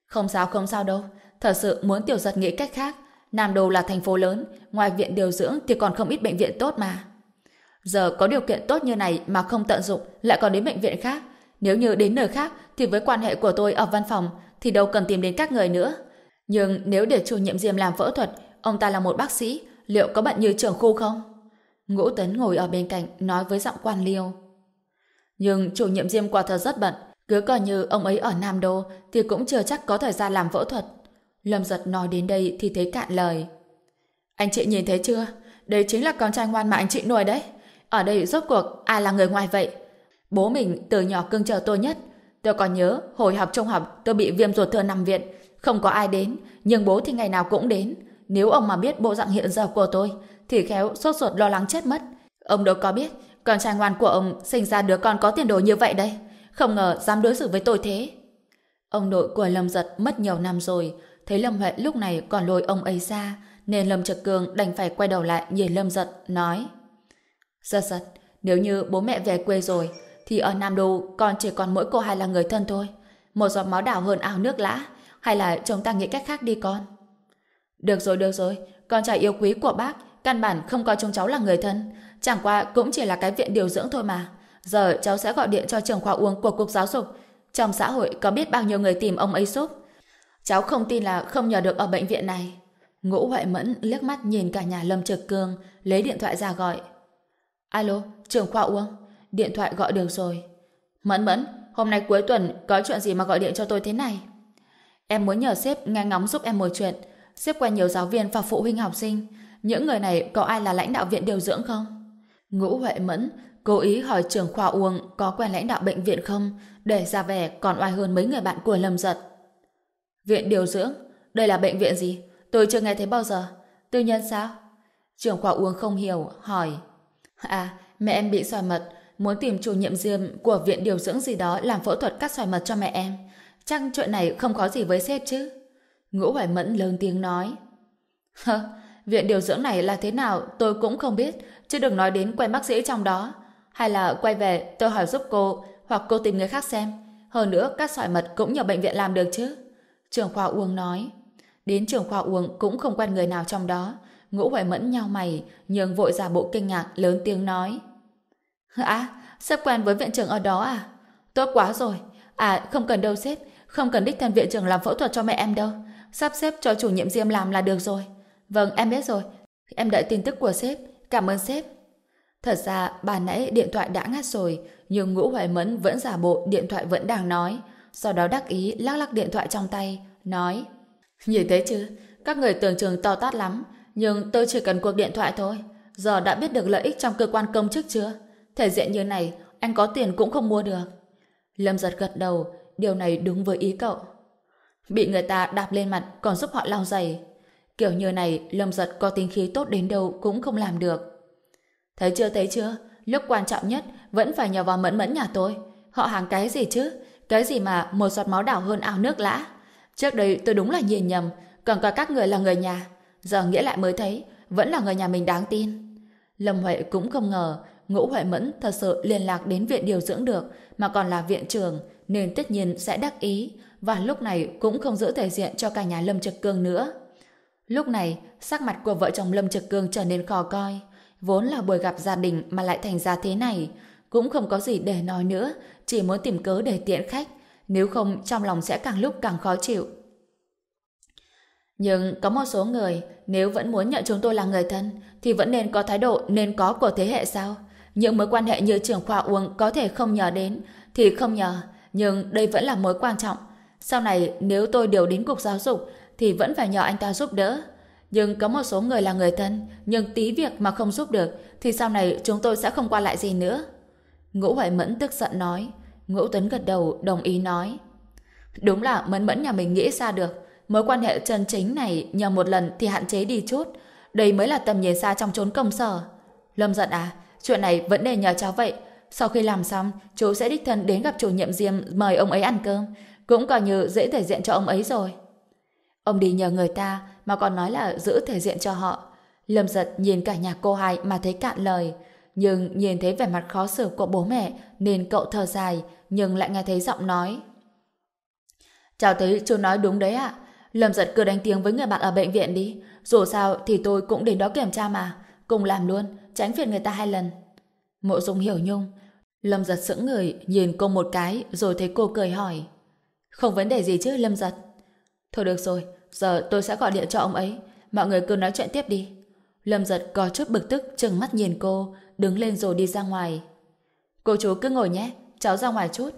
Speaker 1: Không sao không sao đâu, thật sự muốn tiểu giật nghĩ cách khác. Nam Đô là thành phố lớn, ngoài viện điều dưỡng thì còn không ít bệnh viện tốt mà. Giờ có điều kiện tốt như này mà không tận dụng lại còn đến bệnh viện khác. Nếu như đến nơi khác thì với quan hệ của tôi ở văn phòng thì đâu cần tìm đến các người nữa. Nhưng nếu để chủ nhiệm Diêm làm phẫu thuật, ông ta là một bác sĩ, liệu có bận như trưởng khu không? Ngũ Tấn ngồi ở bên cạnh nói với giọng quan liêu. Nhưng chủ nhiệm Diêm quả thật rất bận, cứ coi như ông ấy ở Nam Đô thì cũng chưa chắc có thời gian làm phẫu thuật. Lâm giật nói đến đây thì thấy cạn lời. Anh chị nhìn thấy chưa? Đây chính là con trai ngoan mà anh chị nuôi đấy. Ở đây rốt cuộc ai là người ngoài vậy? Bố mình từ nhỏ cưng chờ tôi nhất. Tôi còn nhớ hồi học trung học tôi bị viêm ruột thừa nằm viện. Không có ai đến, nhưng bố thì ngày nào cũng đến. Nếu ông mà biết bộ dạng hiện giờ của tôi, thì khéo sốt ruột lo lắng chết mất. Ông đâu có biết, con trai ngoan của ông sinh ra đứa con có tiền đồ như vậy đây. Không ngờ dám đối xử với tôi thế. Ông nội của Lâm Giật mất nhiều năm rồi, thấy Lâm Huệ lúc này còn lôi ông ấy ra, nên Lâm Trực Cường đành phải quay đầu lại nhìn Lâm Giật, nói Giật giật, nếu như bố mẹ về quê rồi, thì ở Nam Đô con chỉ còn mỗi cô hai là người thân thôi. Một giọt máu đảo hơn ao nước lã, hay là chúng ta nghĩ cách khác đi con. Được rồi, được rồi, con trai yêu quý của bác, căn bản không coi chúng cháu là người thân. Chẳng qua cũng chỉ là cái viện điều dưỡng thôi mà. Giờ cháu sẽ gọi điện cho trường khoa uống của Cục Giáo dục. Trong xã hội có biết bao nhiêu người tìm ông ấy giúp. Cháu không tin là không nhờ được ở bệnh viện này. Ngũ Huệ Mẫn liếc mắt nhìn cả nhà Lâm Trực Cương, lấy điện thoại ra gọi. Alo, trường khoa uống. Điện thoại gọi được rồi. Mẫn Mẫn, hôm nay cuối tuần có chuyện gì mà gọi điện cho tôi thế này? Em muốn nhờ sếp nghe ngóng giúp em một chuyện. Sếp quen nhiều giáo viên và phụ huynh học sinh. Những người này có ai là lãnh đạo viện điều dưỡng không? Ngũ Huệ Mẫn cố ý hỏi trưởng khoa Uông có quen lãnh đạo bệnh viện không để ra vẻ còn oai hơn mấy người bạn của Lâm Giật. Viện điều dưỡng? Đây là bệnh viện gì? Tôi chưa nghe thấy bao giờ. Tư nhân sao? Trưởng khoa Uông không hiểu, hỏi. À, mẹ em bị sỏi mật, muốn tìm chủ nhiệm diêm của viện điều dưỡng gì đó làm phẫu thuật cắt sỏi mật cho mẹ em. Chắc chuyện này không có gì với sếp chứ? Ngũ Hoài Mẫn lớn tiếng nói. Hơ, viện điều dưỡng này là thế nào tôi cũng không biết, chứ đừng nói đến quen bác sĩ trong đó. Hay là quay về tôi hỏi giúp cô, hoặc cô tìm người khác xem. Hơn nữa, các sỏi mật cũng nhờ bệnh viện làm được chứ. Trường khoa Uông nói. Đến trường khoa Uông cũng không quen người nào trong đó. Ngũ Hoài Mẫn nhau mày, nhường vội giả bộ kinh ngạc, lớn tiếng nói. À, sắp quen với viện trưởng ở đó à? Tốt quá rồi. À, không cần đâu sếp, không cần đích thân viện trưởng làm phẫu thuật cho mẹ em đâu. Sắp xếp cho chủ nhiệm Diêm làm là được rồi. Vâng, em biết rồi. Em đợi tin tức của sếp. Cảm ơn sếp. Thật ra, bà nãy điện thoại đã ngắt rồi, nhưng Ngũ Hoài Mẫn vẫn giả bộ điện thoại vẫn đang nói. Sau đó đắc ý lắc lắc điện thoại trong tay, nói Nhìn thấy chứ, các người tưởng trường to tát lắm, nhưng tôi chỉ cần cuộc điện thoại thôi. Giờ đã biết được lợi ích trong cơ quan công chức chưa? Thể diện như này, anh có tiền cũng không mua được. Lâm giật gật đầu, điều này đúng với ý cậu. Bị người ta đạp lên mặt còn giúp họ lau giày. Kiểu như này, Lâm giật có tính khí tốt đến đâu cũng không làm được. Thấy chưa, thấy chưa? Lúc quan trọng nhất vẫn phải nhờ vào mẫn mẫn nhà tôi. Họ hàng cái gì chứ? Cái gì mà một giọt máu đảo hơn ao nước lã? Trước đây tôi đúng là nhìn nhầm, còn coi các người là người nhà. Giờ nghĩa lại mới thấy, vẫn là người nhà mình đáng tin. Lâm Huệ cũng không ngờ Ngũ Huệ Mẫn thật sự liên lạc đến viện điều dưỡng được, mà còn là viện trưởng, nên tất nhiên sẽ đắc ý, và lúc này cũng không giữ thể diện cho cả nhà Lâm Trực Cương nữa. Lúc này, sắc mặt của vợ chồng Lâm Trực Cương trở nên khó coi. Vốn là buổi gặp gia đình mà lại thành ra thế này, cũng không có gì để nói nữa, chỉ muốn tìm cớ để tiện khách, nếu không trong lòng sẽ càng lúc càng khó chịu. Nhưng có một số người, nếu vẫn muốn nhận chúng tôi là người thân, thì vẫn nên có thái độ nên có của thế hệ sao? Những mối quan hệ như trưởng khoa uống có thể không nhờ đến, thì không nhờ, nhưng đây vẫn là mối quan trọng. Sau này nếu tôi điều đến cục giáo dục, thì vẫn phải nhờ anh ta giúp đỡ. Nhưng có một số người là người thân, nhưng tí việc mà không giúp được, thì sau này chúng tôi sẽ không qua lại gì nữa. Ngũ Hoài Mẫn tức giận nói. Ngũ Tuấn gật đầu, đồng ý nói. Đúng là Mẫn Mẫn nhà mình nghĩ ra được. Mối quan hệ chân chính này nhờ một lần thì hạn chế đi chút. Đây mới là tầm nhìn xa trong chốn công sở. Lâm giận à, chuyện này vẫn để nhờ cháu vậy. Sau khi làm xong, chú sẽ đích thân đến gặp chủ nhiệm Diêm mời ông ấy ăn cơm. Cũng coi như dễ thể diện cho ông ấy rồi. Ông đi nhờ người ta mà còn nói là giữ thể diện cho họ. Lâm giật nhìn cả nhà cô hai mà thấy cạn lời. nhưng nhìn thấy vẻ mặt khó xử của bố mẹ nên cậu thở dài, nhưng lại nghe thấy giọng nói. Chào thấy chú nói đúng đấy ạ. Lâm giật cứ đánh tiếng với người bạn ở bệnh viện đi. Dù sao thì tôi cũng đến đó kiểm tra mà. Cùng làm luôn, tránh phiền người ta hai lần. Mộ dung hiểu nhung. Lâm giật sững người, nhìn cô một cái, rồi thấy cô cười hỏi. Không vấn đề gì chứ, Lâm giật. Thôi được rồi, giờ tôi sẽ gọi điện cho ông ấy. Mọi người cứ nói chuyện tiếp đi. Lâm giật có chút bực tức, trừng mắt nhìn cô, đứng lên rồi đi ra ngoài. Cô chú cứ ngồi nhé, cháu ra ngoài chút.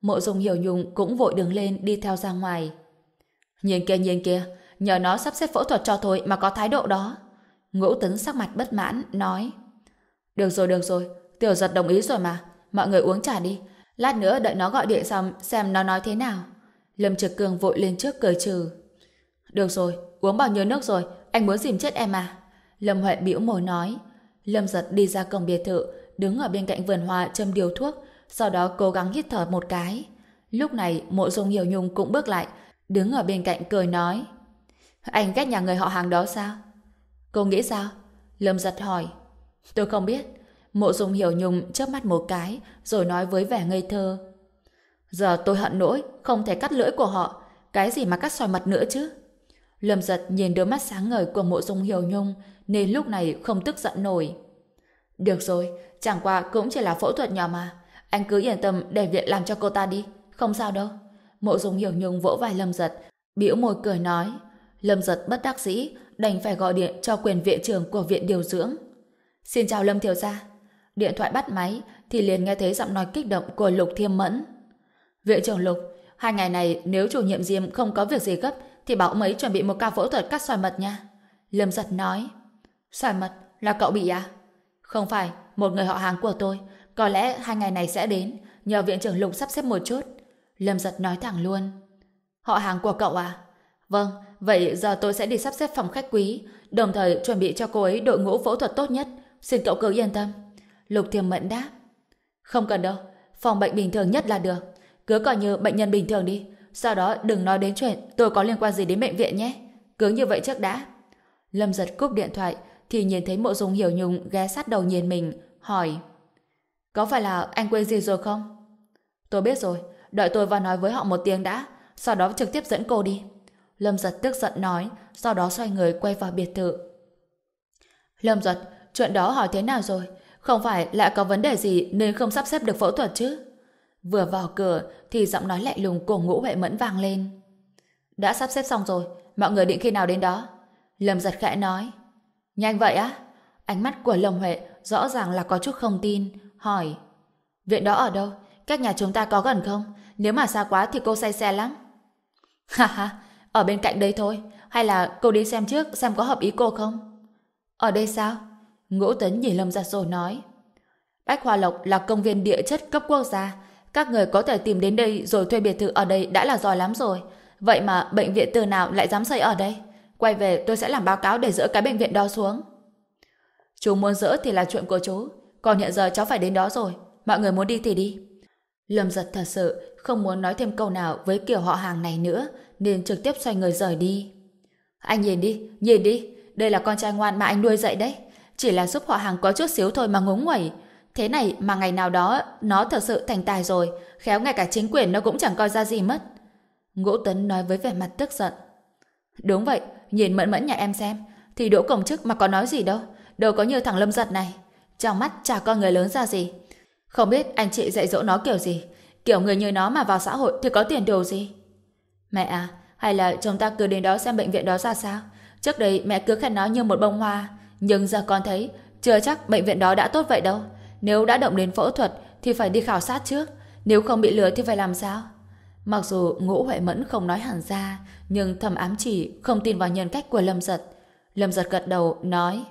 Speaker 1: Mộ dung hiểu nhung cũng vội đứng lên đi theo ra ngoài. Nhìn kia nhìn kia, nhờ nó sắp xếp phẫu thuật cho thôi mà có thái độ đó. Ngũ tấn sắc mặt bất mãn, nói. Được rồi, được rồi, tiểu giật đồng ý rồi mà. Mọi người uống trà đi. Lát nữa đợi nó gọi điện xong xem nó nói thế nào. Lâm Trực Cường vội lên trước cười trừ. Được rồi, uống bao nhiêu nước rồi, anh muốn dìm chết em à? Lâm Huệ bĩu môi nói. Lâm giật đi ra cổng biệt thự, đứng ở bên cạnh vườn hoa châm điều thuốc, sau đó cố gắng hít thở một cái. Lúc này, mộ dung hiểu nhung cũng bước lại, đứng ở bên cạnh cười nói. Anh ghét nhà người họ hàng đó sao? Cô nghĩ sao? Lâm giật hỏi. Tôi không biết. Mộ dung hiểu nhung chớp mắt một cái, rồi nói với vẻ ngây thơ. Giờ tôi hận nỗi, không thể cắt lưỡi của họ. Cái gì mà cắt xoài mật nữa chứ? Lâm giật nhìn đôi mắt sáng ngời của mộ dung hiểu nhung, nên lúc này không tức giận nổi. Được rồi, chẳng qua cũng chỉ là phẫu thuật nhỏ mà. Anh cứ yên tâm để viện làm cho cô ta đi, không sao đâu. Mộ dung hiểu nhung vỗ vai Lâm giật, bĩu môi cười nói. Lâm giật bất đắc dĩ, đành phải gọi điện cho quyền viện trưởng của viện điều dưỡng. Xin chào Lâm Thiều Gia. Điện thoại bắt máy thì liền nghe thấy giọng nói kích động của Lục Thiêm Mẫn. Viện trưởng Lục, hai ngày này nếu chủ nhiệm Diêm không có việc gì gấp thì bảo ông ấy chuẩn bị một ca phẫu thuật cắt xoài mật nha. Lâm giật nói. Xoài mật là cậu bị à? Không phải, một người họ hàng của tôi. Có lẽ hai ngày này sẽ đến, nhờ viện trưởng Lục sắp xếp một chút. Lâm giật nói thẳng luôn. Họ hàng của cậu à? Vâng, vậy giờ tôi sẽ đi sắp xếp phòng khách quý, đồng thời chuẩn bị cho cô ấy đội ngũ phẫu thuật tốt nhất. Xin cậu cứ yên tâm. Lục Thiềm Mẫn đáp. Không cần đâu, phòng bệnh bình thường nhất là được. Cứ coi như bệnh nhân bình thường đi. Sau đó đừng nói đến chuyện tôi có liên quan gì đến bệnh viện nhé. Cứ như vậy trước đã. Lâm giật cúp điện thoại thì nhìn thấy mộ dung hiểu nhung ghé sát đầu nhìn mình, hỏi Có phải là anh quên gì rồi không? Tôi biết rồi, đợi tôi vào nói với họ một tiếng đã, sau đó trực tiếp dẫn cô đi. Lâm giật tức giận nói, sau đó xoay người quay vào biệt thự. Lâm giật, chuyện đó hỏi thế nào rồi? Không phải lại có vấn đề gì nên không sắp xếp được phẫu thuật chứ? Vừa vào cửa thì giọng nói lạnh lùng của ngũ huệ mẫn vang lên. Đã sắp xếp xong rồi, mọi người định khi nào đến đó? Lâm giật khẽ nói. Nhanh vậy á? Ánh mắt của Lâm Huệ rõ ràng là có chút không tin, hỏi. Viện đó ở đâu? Cách nhà chúng ta có gần không? Nếu mà xa quá thì cô say xe lắm. Ha ha, ở bên cạnh đây thôi. Hay là cô đi xem trước xem có hợp ý cô không? Ở đây sao? Ngũ Tấn nhìn Lâm Giật rồi nói. Bách Hoa Lộc là công viên địa chất cấp quốc gia. Các người có thể tìm đến đây rồi thuê biệt thự ở đây đã là giỏi lắm rồi. Vậy mà bệnh viện từ nào lại dám xây ở đây? Quay về tôi sẽ làm báo cáo để dỡ cái bệnh viện đó xuống. Chú muốn dỡ thì là chuyện của chú. Còn hiện giờ cháu phải đến đó rồi. Mọi người muốn đi thì đi. Lâm giật thật sự không muốn nói thêm câu nào với kiểu họ hàng này nữa nên trực tiếp xoay người rời đi. Anh nhìn đi, nhìn đi. Đây là con trai ngoan mà anh nuôi dạy đấy. Chỉ là giúp họ hàng có chút xíu thôi mà ngúng nguẩy. Thế này mà ngày nào đó nó thật sự thành tài rồi, khéo ngay cả chính quyền nó cũng chẳng coi ra gì mất. Ngũ Tấn nói với vẻ mặt tức giận. Đúng vậy, nhìn mẫn mẫn nhà em xem, thì đỗ cổng chức mà có nói gì đâu, đâu có như thằng Lâm giật này. Trong mắt chả con người lớn ra gì. Không biết anh chị dạy dỗ nó kiểu gì, kiểu người như nó mà vào xã hội thì có tiền đồ gì. Mẹ à, hay là chúng ta cứ đến đó xem bệnh viện đó ra sao? Trước đây mẹ cứ khen nó như một bông hoa, nhưng giờ con thấy chưa chắc bệnh viện đó đã tốt vậy đâu. Nếu đã động đến phẫu thuật thì phải đi khảo sát trước. Nếu không bị lừa thì phải làm sao? Mặc dù ngũ Huệ Mẫn không nói hẳn ra, nhưng thầm ám chỉ không tin vào nhân cách của Lâm Giật. Lâm Giật gật đầu, nói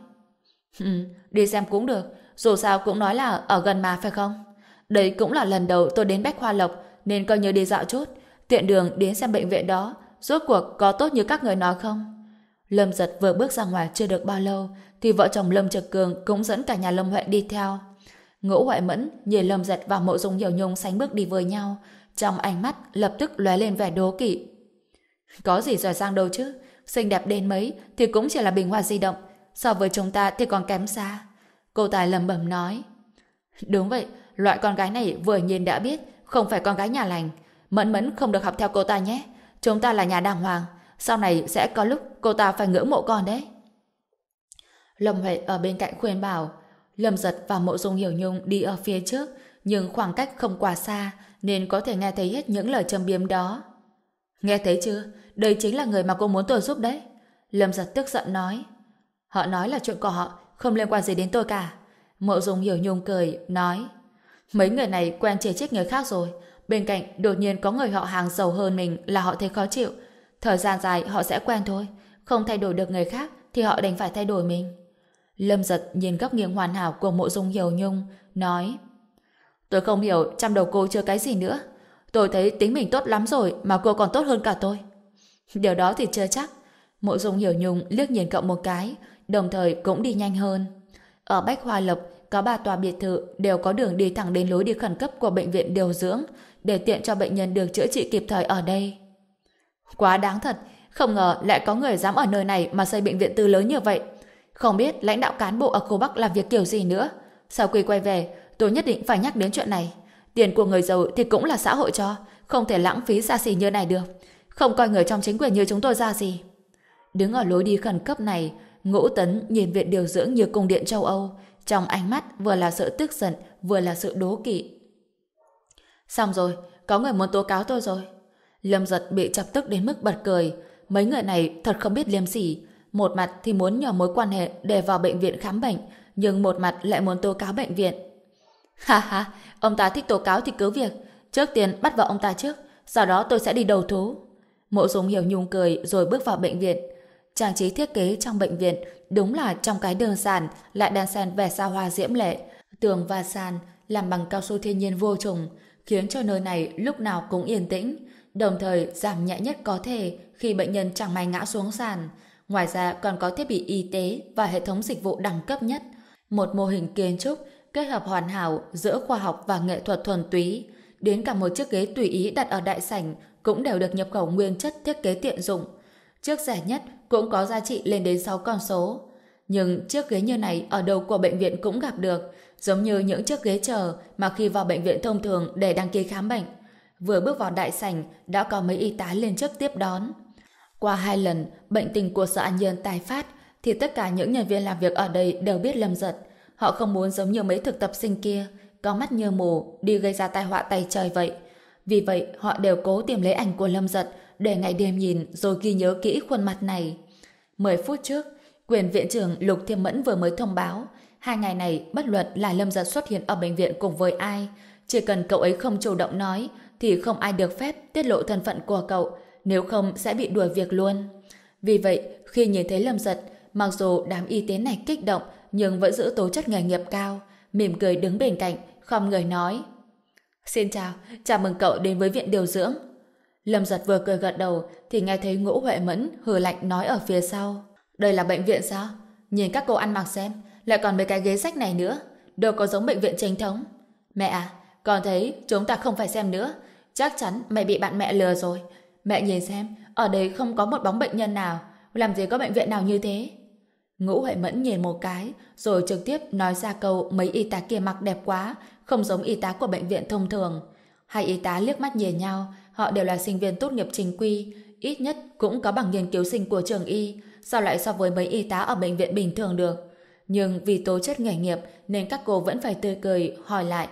Speaker 1: ừ, Đi xem cũng được, dù sao cũng nói là ở gần mà phải không? Đấy cũng là lần đầu tôi đến Bách Hoa Lộc, nên coi như đi dạo chút, tiện đường đến xem bệnh viện đó, rốt cuộc có tốt như các người nói không? Lâm Giật vừa bước ra ngoài chưa được bao lâu, thì vợ chồng Lâm Trực Cường cũng dẫn cả nhà Lâm Huệ đi theo. Ngũ Huệ Mẫn nhìn Lâm Giật và Mộ Dung Hiểu Nhung sánh bước đi với nhau, trong ánh mắt lập tức lóe lên vẻ đố kỵ. Có gì giỏi giang đâu chứ, xinh đẹp đến mấy thì cũng chỉ là bình hoa di động, so với chúng ta thì còn kém xa. Cô Tài lầm bầm nói. Đúng vậy, loại con gái này vừa nhìn đã biết không phải con gái nhà lành. Mẫn mẫn không được học theo cô ta nhé. Chúng ta là nhà đàng hoàng. Sau này sẽ có lúc cô ta phải ngưỡng mộ con đấy. Lâm Huệ ở bên cạnh khuyên bảo. Lâm giật và mộ dung hiểu nhung đi ở phía trước, nhưng khoảng cách không quá xa, nên có thể nghe thấy hết những lời châm biếm đó. Nghe thấy chưa? Đây chính là người mà cô muốn tôi giúp đấy. Lâm giật tức giận nói. Họ nói là chuyện của họ, không liên quan gì đến tôi cả. Mộ dung hiểu nhung cười, nói. Mấy người này quen chỉ trích người khác rồi. Bên cạnh đột nhiên có người họ hàng giàu hơn mình là họ thấy khó chịu. Thời gian dài họ sẽ quen thôi. Không thay đổi được người khác thì họ đành phải thay đổi mình. Lâm giật nhìn góc nghiêng hoàn hảo của mộ dung hiểu nhung, nói Tôi không hiểu trong đầu cô chưa cái gì nữa. Tôi thấy tính mình tốt lắm rồi mà cô còn tốt hơn cả tôi. Điều đó thì chưa chắc. Mộ dung hiểu nhung liếc nhìn cậu một cái, đồng thời cũng đi nhanh hơn. Ở Bách Hoa Lộc có ba tòa biệt thự đều có đường đi thẳng đến lối đi khẩn cấp của bệnh viện điều dưỡng để tiện cho bệnh nhân được chữa trị kịp thời ở đây. Quá đáng thật, không ngờ lại có người dám ở nơi này mà xây bệnh viện tư lớn như vậy. Không biết lãnh đạo cán bộ ở khu Bắc làm việc kiểu gì nữa. Sau khi quay về, tôi nhất định phải nhắc đến chuyện này. Tiền của người giàu thì cũng là xã hội cho, không thể lãng phí xa xỉ như này được. Không coi người trong chính quyền như chúng tôi ra gì. Đứng ở lối đi khẩn cấp này, Ngũ Tấn nhìn viện điều dưỡng như cung điện châu Âu, trong ánh mắt vừa là sự tức giận, vừa là sự đố kỵ. Xong rồi, có người muốn tố cáo tôi rồi. Lâm giật bị chọc tức đến mức bật cười. Mấy người này thật không biết liêm sỉ. Một mặt thì muốn nhờ mối quan hệ để vào bệnh viện khám bệnh, nhưng một mặt lại muốn tố cáo bệnh viện. Ha ha, ông ta thích tố cáo thì cứ việc. Trước tiên bắt vào ông ta trước, sau đó tôi sẽ đi đầu thú. Mộ Dung Hiểu Nhung cười rồi bước vào bệnh viện. Trang trí thiết kế trong bệnh viện đúng là trong cái đơn giản lại đan xen vẻ xa hoa diễm lệ. Tường và sàn làm bằng cao su thiên nhiên vô trùng, khiến cho nơi này lúc nào cũng yên tĩnh, đồng thời giảm nhẹ nhất có thể khi bệnh nhân chẳng may ngã xuống sàn. Ngoài ra còn có thiết bị y tế và hệ thống dịch vụ đẳng cấp nhất. Một mô hình kiến trúc kết hợp hoàn hảo giữa khoa học và nghệ thuật thuần túy. Đến cả một chiếc ghế tùy ý đặt ở đại sảnh cũng đều được nhập khẩu nguyên chất thiết kế tiện dụng. Chiếc rẻ nhất cũng có giá trị lên đến 6 con số. Nhưng chiếc ghế như này ở đâu của bệnh viện cũng gặp được, giống như những chiếc ghế chờ mà khi vào bệnh viện thông thường để đăng ký khám bệnh. Vừa bước vào đại sảnh, đã có mấy y tá lên trước tiếp đón. Qua hai lần, bệnh tình của Sở An nhân tái phát, thì tất cả những nhân viên làm việc ở đây đều biết lâm giật. Họ không muốn giống như mấy thực tập sinh kia, có mắt như mù, đi gây ra tai họa tay trời vậy. Vì vậy, họ đều cố tìm lấy ảnh của lâm giật, để ngày đêm nhìn rồi ghi nhớ kỹ khuôn mặt này. Mười phút trước, quyền viện trưởng Lục Thiêm Mẫn vừa mới thông báo, hai ngày này bất luận là lâm giật xuất hiện ở bệnh viện cùng với ai, chỉ cần cậu ấy không chủ động nói, thì không ai được phép tiết lộ thân phận của cậu, nếu không sẽ bị đuổi việc luôn. Vì vậy, khi nhìn thấy Lâm Giật, mặc dù đám y tế này kích động nhưng vẫn giữ tố chất nghề nghiệp cao, mỉm cười đứng bên cạnh, không người nói. Xin chào, chào mừng cậu đến với viện điều dưỡng. Lâm Giật vừa cười gật đầu thì nghe thấy Ngũ Huệ Mẫn hừ lạnh nói ở phía sau. Đây là bệnh viện sao? Nhìn các cô ăn mặc xem, lại còn mấy cái ghế sách này nữa. Đâu có giống bệnh viện chính thống. Mẹ à, con thấy chúng ta không phải xem nữa. Chắc chắn mày bị bạn mẹ lừa rồi. Mẹ nhìn xem, ở đây không có một bóng bệnh nhân nào. Làm gì có bệnh viện nào như thế? Ngũ Huệ Mẫn nhìn một cái, rồi trực tiếp nói ra câu mấy y tá kia mặc đẹp quá, không giống y tá của bệnh viện thông thường. Hai y tá liếc mắt nhìn nhau, họ đều là sinh viên tốt nghiệp chính quy, ít nhất cũng có bằng nghiên cứu sinh của trường y, sao lại so với mấy y tá ở bệnh viện bình thường được. Nhưng vì tố chất nghề nghiệp nên các cô vẫn phải tươi cười hỏi lại.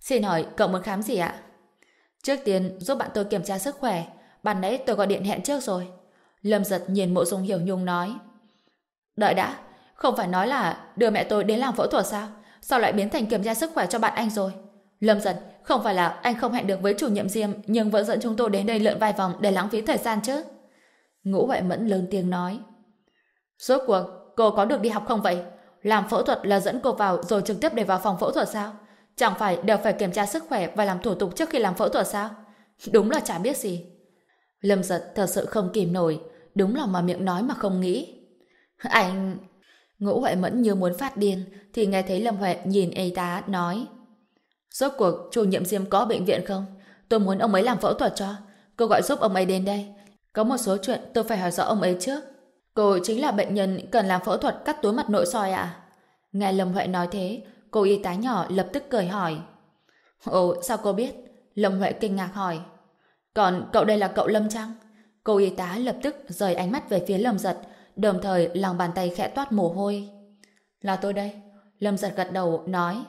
Speaker 1: Xin hỏi, cậu muốn khám gì ạ? Trước tiên giúp bạn tôi kiểm tra sức khỏe, ban nãy tôi gọi điện hẹn trước rồi. Lâm giật nhìn mộ dung hiểu nhung nói. Đợi đã, không phải nói là đưa mẹ tôi đến làm phẫu thuật sao? Sao lại biến thành kiểm tra sức khỏe cho bạn anh rồi? Lâm giật, không phải là anh không hẹn được với chủ nhiệm Diêm nhưng vẫn dẫn chúng tôi đến đây lượn vài vòng để lãng phí thời gian chứ? Ngũ Huệ Mẫn lớn tiếng nói. Rốt cuộc, cô có được đi học không vậy? Làm phẫu thuật là dẫn cô vào rồi trực tiếp để vào phòng phẫu thuật sao? Chẳng phải đều phải kiểm tra sức khỏe và làm thủ tục trước khi làm phẫu thuật sao? Đúng là chả biết gì. Lâm giật thật sự không kìm nổi, đúng là mà miệng nói mà không nghĩ. Anh... Ngũ Huệ Mẫn như muốn phát điên, thì nghe thấy Lâm Huệ nhìn y tá nói Rốt cuộc chủ nhiệm Diêm có bệnh viện không? Tôi muốn ông ấy làm phẫu thuật cho. Cô gọi giúp ông ấy đến đây. Có một số chuyện tôi phải hỏi rõ ông ấy trước. Cô chính là bệnh nhân cần làm phẫu thuật cắt túi mặt nội soi à? Nghe Lâm Huệ nói thế, cô y tá nhỏ lập tức cười hỏi. Ồ, sao cô biết? Lâm Huệ kinh ngạc hỏi. Còn cậu đây là cậu Lâm Trăng? Cô y tá lập tức rời ánh mắt về phía Lâm Giật, đồng thời lòng bàn tay khẽ toát mồ hôi. Là tôi đây. Lâm Giật gật đầu, nói.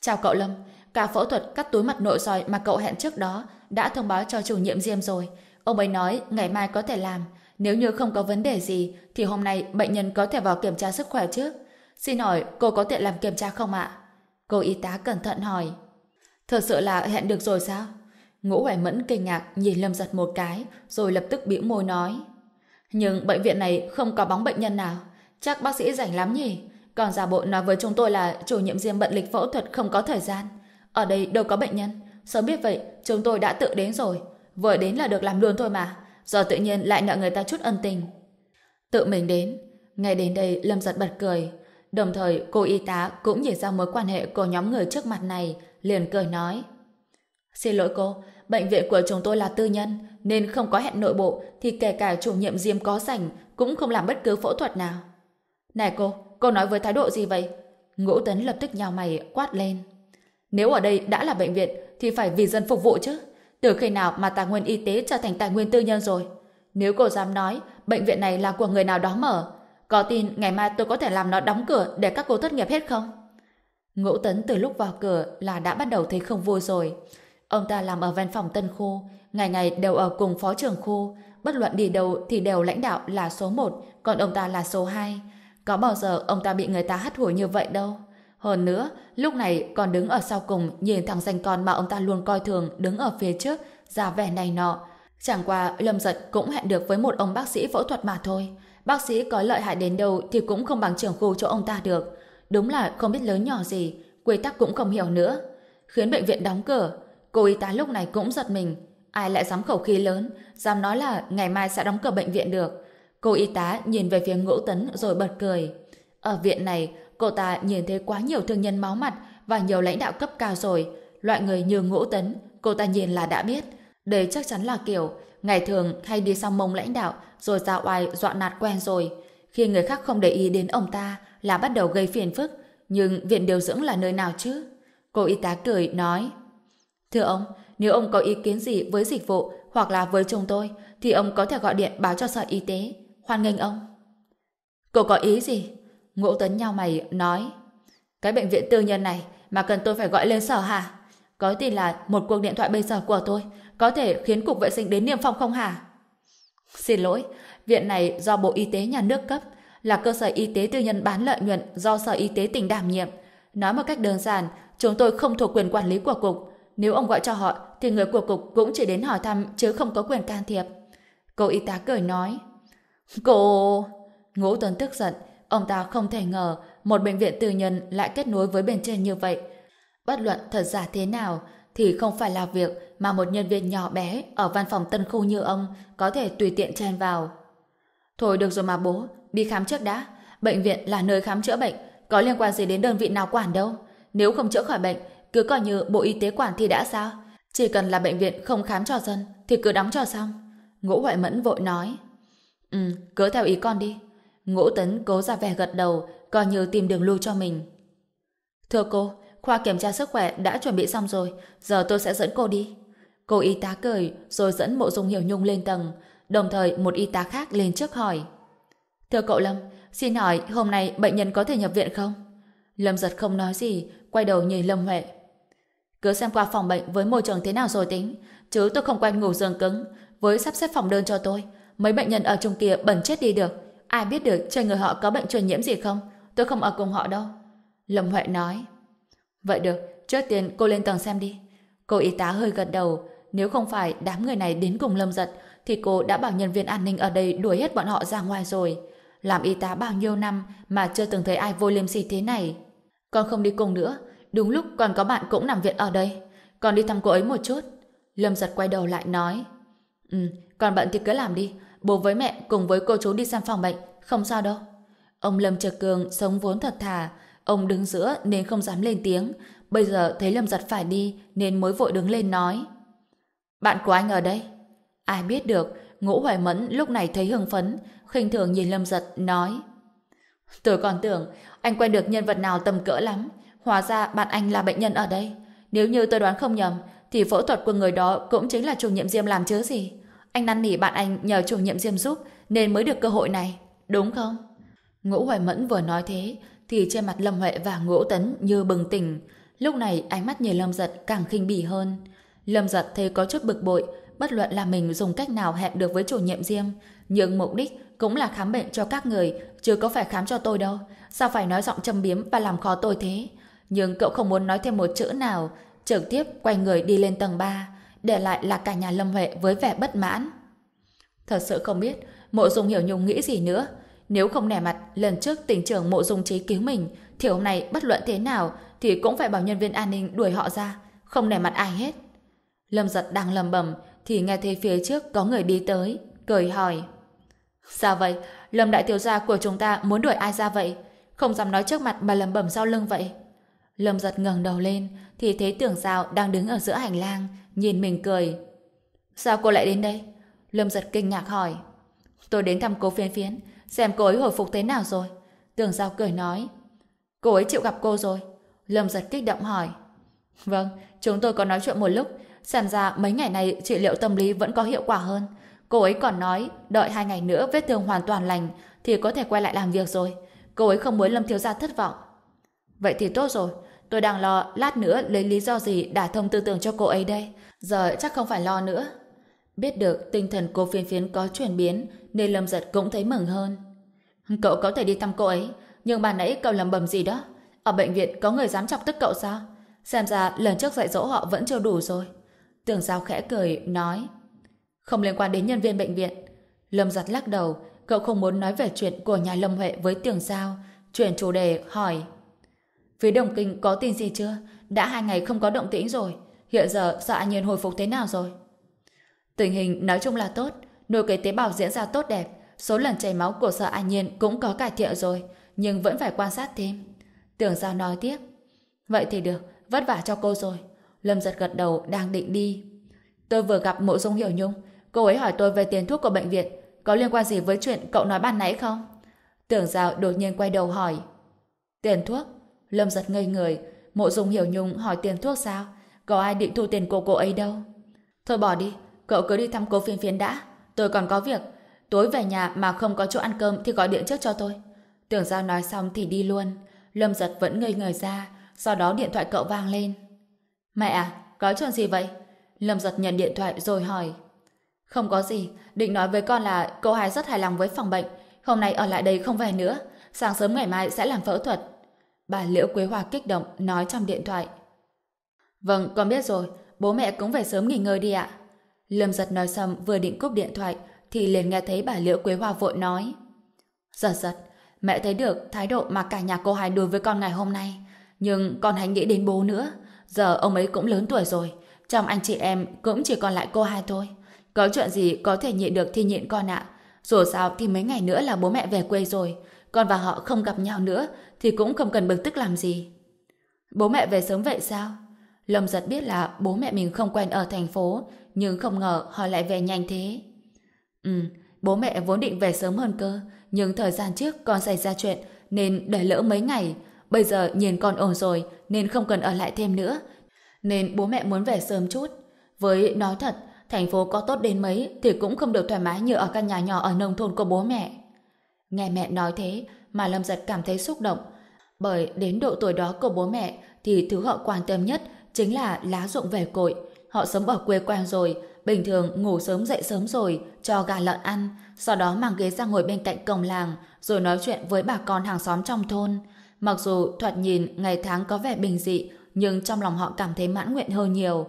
Speaker 1: Chào cậu Lâm, cả phẫu thuật cắt túi mặt nội soi mà cậu hẹn trước đó đã thông báo cho chủ nhiệm Diêm rồi. Ông ấy nói ngày mai có thể làm. Nếu như không có vấn đề gì thì hôm nay bệnh nhân có thể vào kiểm tra sức khỏe trước. Xin hỏi cô có tiện làm kiểm tra không ạ? Cô y tá cẩn thận hỏi. Thật sự là hẹn được rồi sao? Ngũ Hoài Mẫn kinh ngạc nhìn Lâm Giật một cái rồi lập tức bĩu môi nói. Nhưng bệnh viện này không có bóng bệnh nhân nào. Chắc bác sĩ rảnh lắm nhỉ? Còn giả bộ nói với chúng tôi là chủ nhiệm riêng bận lịch phẫu thuật không có thời gian. Ở đây đâu có bệnh nhân. Sớm biết vậy, chúng tôi đã tự đến rồi. Vừa đến là được làm luôn thôi mà. Giờ tự nhiên lại nợ người ta chút ân tình. Tự mình đến. Ngay đến đây Lâm giật bật cười. Đồng thời cô y tá cũng nhìn ra mối quan hệ của nhóm người trước mặt này, liền cười nói. Xin lỗi cô, bệnh viện của chúng tôi là tư nhân, nên không có hẹn nội bộ thì kể cả chủ nhiệm Diêm có rảnh cũng không làm bất cứ phẫu thuật nào. Này cô, cô nói với thái độ gì vậy? Ngũ Tấn lập tức nhào mày quát lên. Nếu ở đây đã là bệnh viện thì phải vì dân phục vụ chứ. Từ khi nào mà tài nguyên y tế trở thành tài nguyên tư nhân rồi? Nếu cô dám nói bệnh viện này là của người nào đó mở, có tin ngày mai tôi có thể làm nó đóng cửa để các cô thất nghiệp hết không? Ngũ Tấn từ lúc vào cửa là đã bắt đầu thấy không vui rồi. Ông ta làm ở văn phòng tân khu, ngày ngày đều ở cùng phó trưởng khu, bất luận đi đâu thì đều lãnh đạo là số 1, còn ông ta là số 2. Có bao giờ ông ta bị người ta hắt hủi như vậy đâu. Hơn nữa, lúc này còn đứng ở sau cùng nhìn thằng danh con mà ông ta luôn coi thường đứng ở phía trước, ra vẻ này nọ. Chẳng qua Lâm Giật cũng hẹn được với một ông bác sĩ phẫu thuật mà thôi. Bác sĩ có lợi hại đến đâu thì cũng không bằng trưởng khu cho ông ta được. Đúng là không biết lớn nhỏ gì, quy tắc cũng không hiểu nữa. Khiến bệnh viện đóng cửa, cô y tá lúc này cũng giật mình. Ai lại dám khẩu khí lớn, dám nói là ngày mai sẽ đóng cửa bệnh viện được. Cô y tá nhìn về phía ngũ tấn rồi bật cười. Ở viện này, cô ta nhìn thấy quá nhiều thương nhân máu mặt và nhiều lãnh đạo cấp cao rồi. Loại người như ngũ tấn, cô ta nhìn là đã biết. Đây chắc chắn là kiểu ngày thường hay đi sau mông lãnh đạo rồi ra oai dọa nạt quen rồi. Khi người khác không để ý đến ông ta là bắt đầu gây phiền phức. Nhưng viện điều dưỡng là nơi nào chứ? Cô y tá cười nói Thưa ông, nếu ông có ý kiến gì với dịch vụ hoặc là với chúng tôi thì ông có thể gọi điện báo cho sở y tế. Hoan nghênh ông. Cậu có ý gì? Ngũ Tấn nhau mày nói Cái bệnh viện tư nhân này mà cần tôi phải gọi lên sở hả? Có tin là một cuộc điện thoại bây giờ của tôi có thể khiến cục vệ sinh đến niêm phong không hả? Xin lỗi, viện này do Bộ Y tế nhà nước cấp, là cơ sở y tế tư nhân bán lợi nhuận do Sở Y tế tỉnh đảm nhiệm. Nói một cách đơn giản, chúng tôi không thuộc quyền quản lý của cục. Nếu ông gọi cho họ, thì người của cục cũng chỉ đến hỏi thăm chứ không có quyền can thiệp. Cô y tá cười nói. Cô... Ngũ Tuấn tức giận, ông ta không thể ngờ một bệnh viện tư nhân lại kết nối với bên trên như vậy. Bất luận thật giả thế nào, thì không phải là việc mà một nhân viên nhỏ bé ở văn phòng tân khu như ông có thể tùy tiện chen vào. Thôi được rồi mà bố, đi khám trước đã. Bệnh viện là nơi khám chữa bệnh, có liên quan gì đến đơn vị nào quản đâu. Nếu không chữa khỏi bệnh, cứ coi như Bộ Y tế quản thì đã sao? Chỉ cần là bệnh viện không khám cho dân, thì cứ đóng cho xong. Ngũ Hoại Mẫn vội nói. Ừ, cứ theo ý con đi. Ngũ Tấn cố ra vẻ gật đầu, coi như tìm đường lui cho mình. Thưa cô, khoa kiểm tra sức khỏe đã chuẩn bị xong rồi, giờ tôi sẽ dẫn cô đi. Cô y tá cười, rồi dẫn mộ dung hiểu nhung lên tầng, đồng thời một y tá khác lên trước hỏi. Thưa cậu Lâm, xin hỏi hôm nay bệnh nhân có thể nhập viện không? Lâm giật không nói gì, quay đầu nhìn Lâm Huệ. Cứ xem qua phòng bệnh với môi trường thế nào rồi tính, chứ tôi không quen ngủ giường cứng, với sắp xếp phòng đơn cho tôi. Mấy bệnh nhân ở trong kia bẩn chết đi được, ai biết được trên người họ có bệnh truyền nhiễm gì không? Tôi không ở cùng họ đâu. Lâm Huệ nói. Vậy được, trước tiên cô lên tầng xem đi. Cô y tá hơi gật đầu, nếu không phải đám người này đến cùng Lâm giật, thì cô đã bảo nhân viên an ninh ở đây đuổi hết bọn họ ra ngoài rồi. Làm y tá bao nhiêu năm mà chưa từng thấy ai vô liêm sỉ thế này. Con không đi cùng nữa, đúng lúc còn có bạn cũng nằm viện ở đây. còn đi thăm cô ấy một chút. Lâm giật quay đầu lại nói. Ừ, còn bận thì cứ làm đi. Bố với mẹ cùng với cô chú đi xem phòng bệnh, không sao đâu. Ông Lâm Trực Cường sống vốn thật thà, ông đứng giữa nên không dám lên tiếng. Bây giờ thấy Lâm giật phải đi nên mới vội đứng lên nói. Bạn của anh ở đây? Ai biết được, Ngũ Hoài Mẫn lúc này thấy hưng phấn, khinh thường nhìn Lâm Giật, nói Tôi còn tưởng anh quen được nhân vật nào tầm cỡ lắm. Hóa ra bạn anh là bệnh nhân ở đây. Nếu như tôi đoán không nhầm, thì phẫu thuật của người đó cũng chính là chủ nhiệm Diêm làm chứ gì. Anh năn nỉ bạn anh nhờ chủ nhiệm Diêm giúp nên mới được cơ hội này. Đúng không? Ngũ Hoài Mẫn vừa nói thế thì trên mặt Lâm Huệ và Ngũ Tấn như bừng tỉnh. Lúc này ánh mắt nhìn Lâm Giật càng khinh bỉ hơn. Lâm Giật thấy có chút bực bội bất luận là mình dùng cách nào hẹn được với chủ nhiệm Diêm nhưng mục đích cũng là khám bệnh cho các người chứ có phải khám cho tôi đâu. Sao phải nói giọng châm biếm và làm khó tôi thế? Nhưng cậu không muốn nói thêm một chữ nào trực tiếp quay người đi lên tầng 3 để lại là cả nhà Lâm Huệ với vẻ bất mãn. Thật sự không biết Mộ Dung Hiểu Nhung nghĩ gì nữa. Nếu không nẻ mặt, lần trước tỉnh trưởng Mộ Dung Trí cứu mình, thì hôm nay bất luận thế nào thì cũng phải bảo nhân viên an ninh đuổi họ ra, không nẻ mặt ai hết. Lâm giật đang lầm bầm thì nghe thấy phía trước có người đi tới, cười hỏi. Sao vậy? Lâm đại tiểu gia của chúng ta muốn đuổi ai ra vậy? Không dám nói trước mặt mà lầm bầm sau lưng vậy. Lâm giật ngẩng đầu lên thì thấy tưởng Giao đang đứng ở giữa hành lang, nhìn mình cười. Sao cô lại đến đây? Lâm giật kinh ngạc hỏi. Tôi đến thăm cô phiên phiến, xem cô ấy hồi phục thế nào rồi. Tưởng Giao cười nói. Cô ấy chịu gặp cô rồi. Lâm giật kích động hỏi. Vâng, chúng tôi có nói chuyện một lúc. Xem ra mấy ngày này trị liệu tâm lý vẫn có hiệu quả hơn. Cô ấy còn nói đợi hai ngày nữa vết thương hoàn toàn lành thì có thể quay lại làm việc rồi. Cô ấy không muốn Lâm Thiếu Gia thất vọng. Vậy thì tốt rồi. Tôi đang lo lát nữa lấy lý do gì đả thông tư tưởng cho cô ấy đây. Giờ chắc không phải lo nữa. Biết được tinh thần cô phiên phiến có chuyển biến nên Lâm Giật cũng thấy mừng hơn. Cậu có thể đi thăm cô ấy nhưng bà nãy cậu lầm bầm gì đó. Ở bệnh viện có người dám chọc tức cậu sao? Xem ra lần trước dạy dỗ họ vẫn chưa đủ rồi. Tưởng Giao khẽ cười, nói Không liên quan đến nhân viên bệnh viện. Lâm giật lắc đầu, cậu không muốn nói về chuyện của nhà Lâm Huệ với Tưởng Giao. Chuyển chủ đề, hỏi Phía Đồng Kinh có tin gì chưa? Đã hai ngày không có động tĩnh rồi. Hiện giờ sợ An Nhiên hồi phục thế nào rồi? Tình hình nói chung là tốt, Nồi cấy tế bào diễn ra tốt đẹp, số lần chảy máu của sợ An Nhiên cũng có cải thiện rồi, nhưng vẫn phải quan sát thêm. Tưởng Giao nói tiếp. Vậy thì được, vất vả cho cô rồi. Lâm giật gật đầu đang định đi. Tôi vừa gặp mộ dung hiểu nhung, cô ấy hỏi tôi về tiền thuốc của bệnh viện, có liên quan gì với chuyện cậu nói ban nãy không? Tưởng Giao đột nhiên quay đầu hỏi. Tiền thuốc? Lâm giật ngây người, mộ dung hiểu nhung hỏi tiền thuốc sao? Có ai định thu tiền của cô ấy đâu? Thôi bỏ đi, cậu cứ đi thăm cô phiên phiến đã. Tôi còn có việc. Tối về nhà mà không có chỗ ăn cơm thì gọi điện trước cho tôi. Tưởng Giao nói xong thì đi luôn. Lâm giật vẫn ngây người ra, sau đó điện thoại cậu vang lên. Mẹ à, có chuyện gì vậy? Lâm giật nhận điện thoại rồi hỏi. Không có gì, định nói với con là cô hai rất hài lòng với phòng bệnh. Hôm nay ở lại đây không về nữa. Sáng sớm ngày mai sẽ làm phẫu thuật. Bà Liễu Quế Hoa kích động nói trong điện thoại. Vâng, con biết rồi. Bố mẹ cũng phải sớm nghỉ ngơi đi ạ. Lâm giật nói xong vừa định cúp điện thoại thì liền nghe thấy bà Liễu Quế Hoa vội nói. Giật giật, mẹ thấy được thái độ mà cả nhà cô hai đối với con ngày hôm nay. Nhưng con hãy nghĩ đến bố nữa. Giờ ông ấy cũng lớn tuổi rồi. Trong anh chị em cũng chỉ còn lại cô hai thôi. Có chuyện gì có thể nhịn được thì nhịn con ạ. Dù sao thì mấy ngày nữa là bố mẹ về quê rồi. Con và họ không gặp nhau nữa thì cũng không cần bực tức làm gì. Bố mẹ về sớm vậy sao? Lâm giật biết là bố mẹ mình không quen ở thành phố nhưng không ngờ họ lại về nhanh thế. Ừ, bố mẹ vốn định về sớm hơn cơ nhưng thời gian trước con xảy ra chuyện nên để lỡ mấy ngày Bây giờ nhìn con ổn rồi nên không cần ở lại thêm nữa. Nên bố mẹ muốn về sớm chút. Với nói thật, thành phố có tốt đến mấy thì cũng không được thoải mái như ở căn nhà nhỏ ở nông thôn của bố mẹ. Nghe mẹ nói thế mà Lâm Giật cảm thấy xúc động. Bởi đến độ tuổi đó của bố mẹ thì thứ họ quan tâm nhất chính là lá ruộng về cội. Họ sống ở quê quen rồi, bình thường ngủ sớm dậy sớm rồi, cho gà lợn ăn, sau đó mang ghế ra ngồi bên cạnh cổng làng, rồi nói chuyện với bà con hàng xóm trong thôn. Mặc dù thoạt nhìn ngày tháng có vẻ bình dị, nhưng trong lòng họ cảm thấy mãn nguyện hơn nhiều.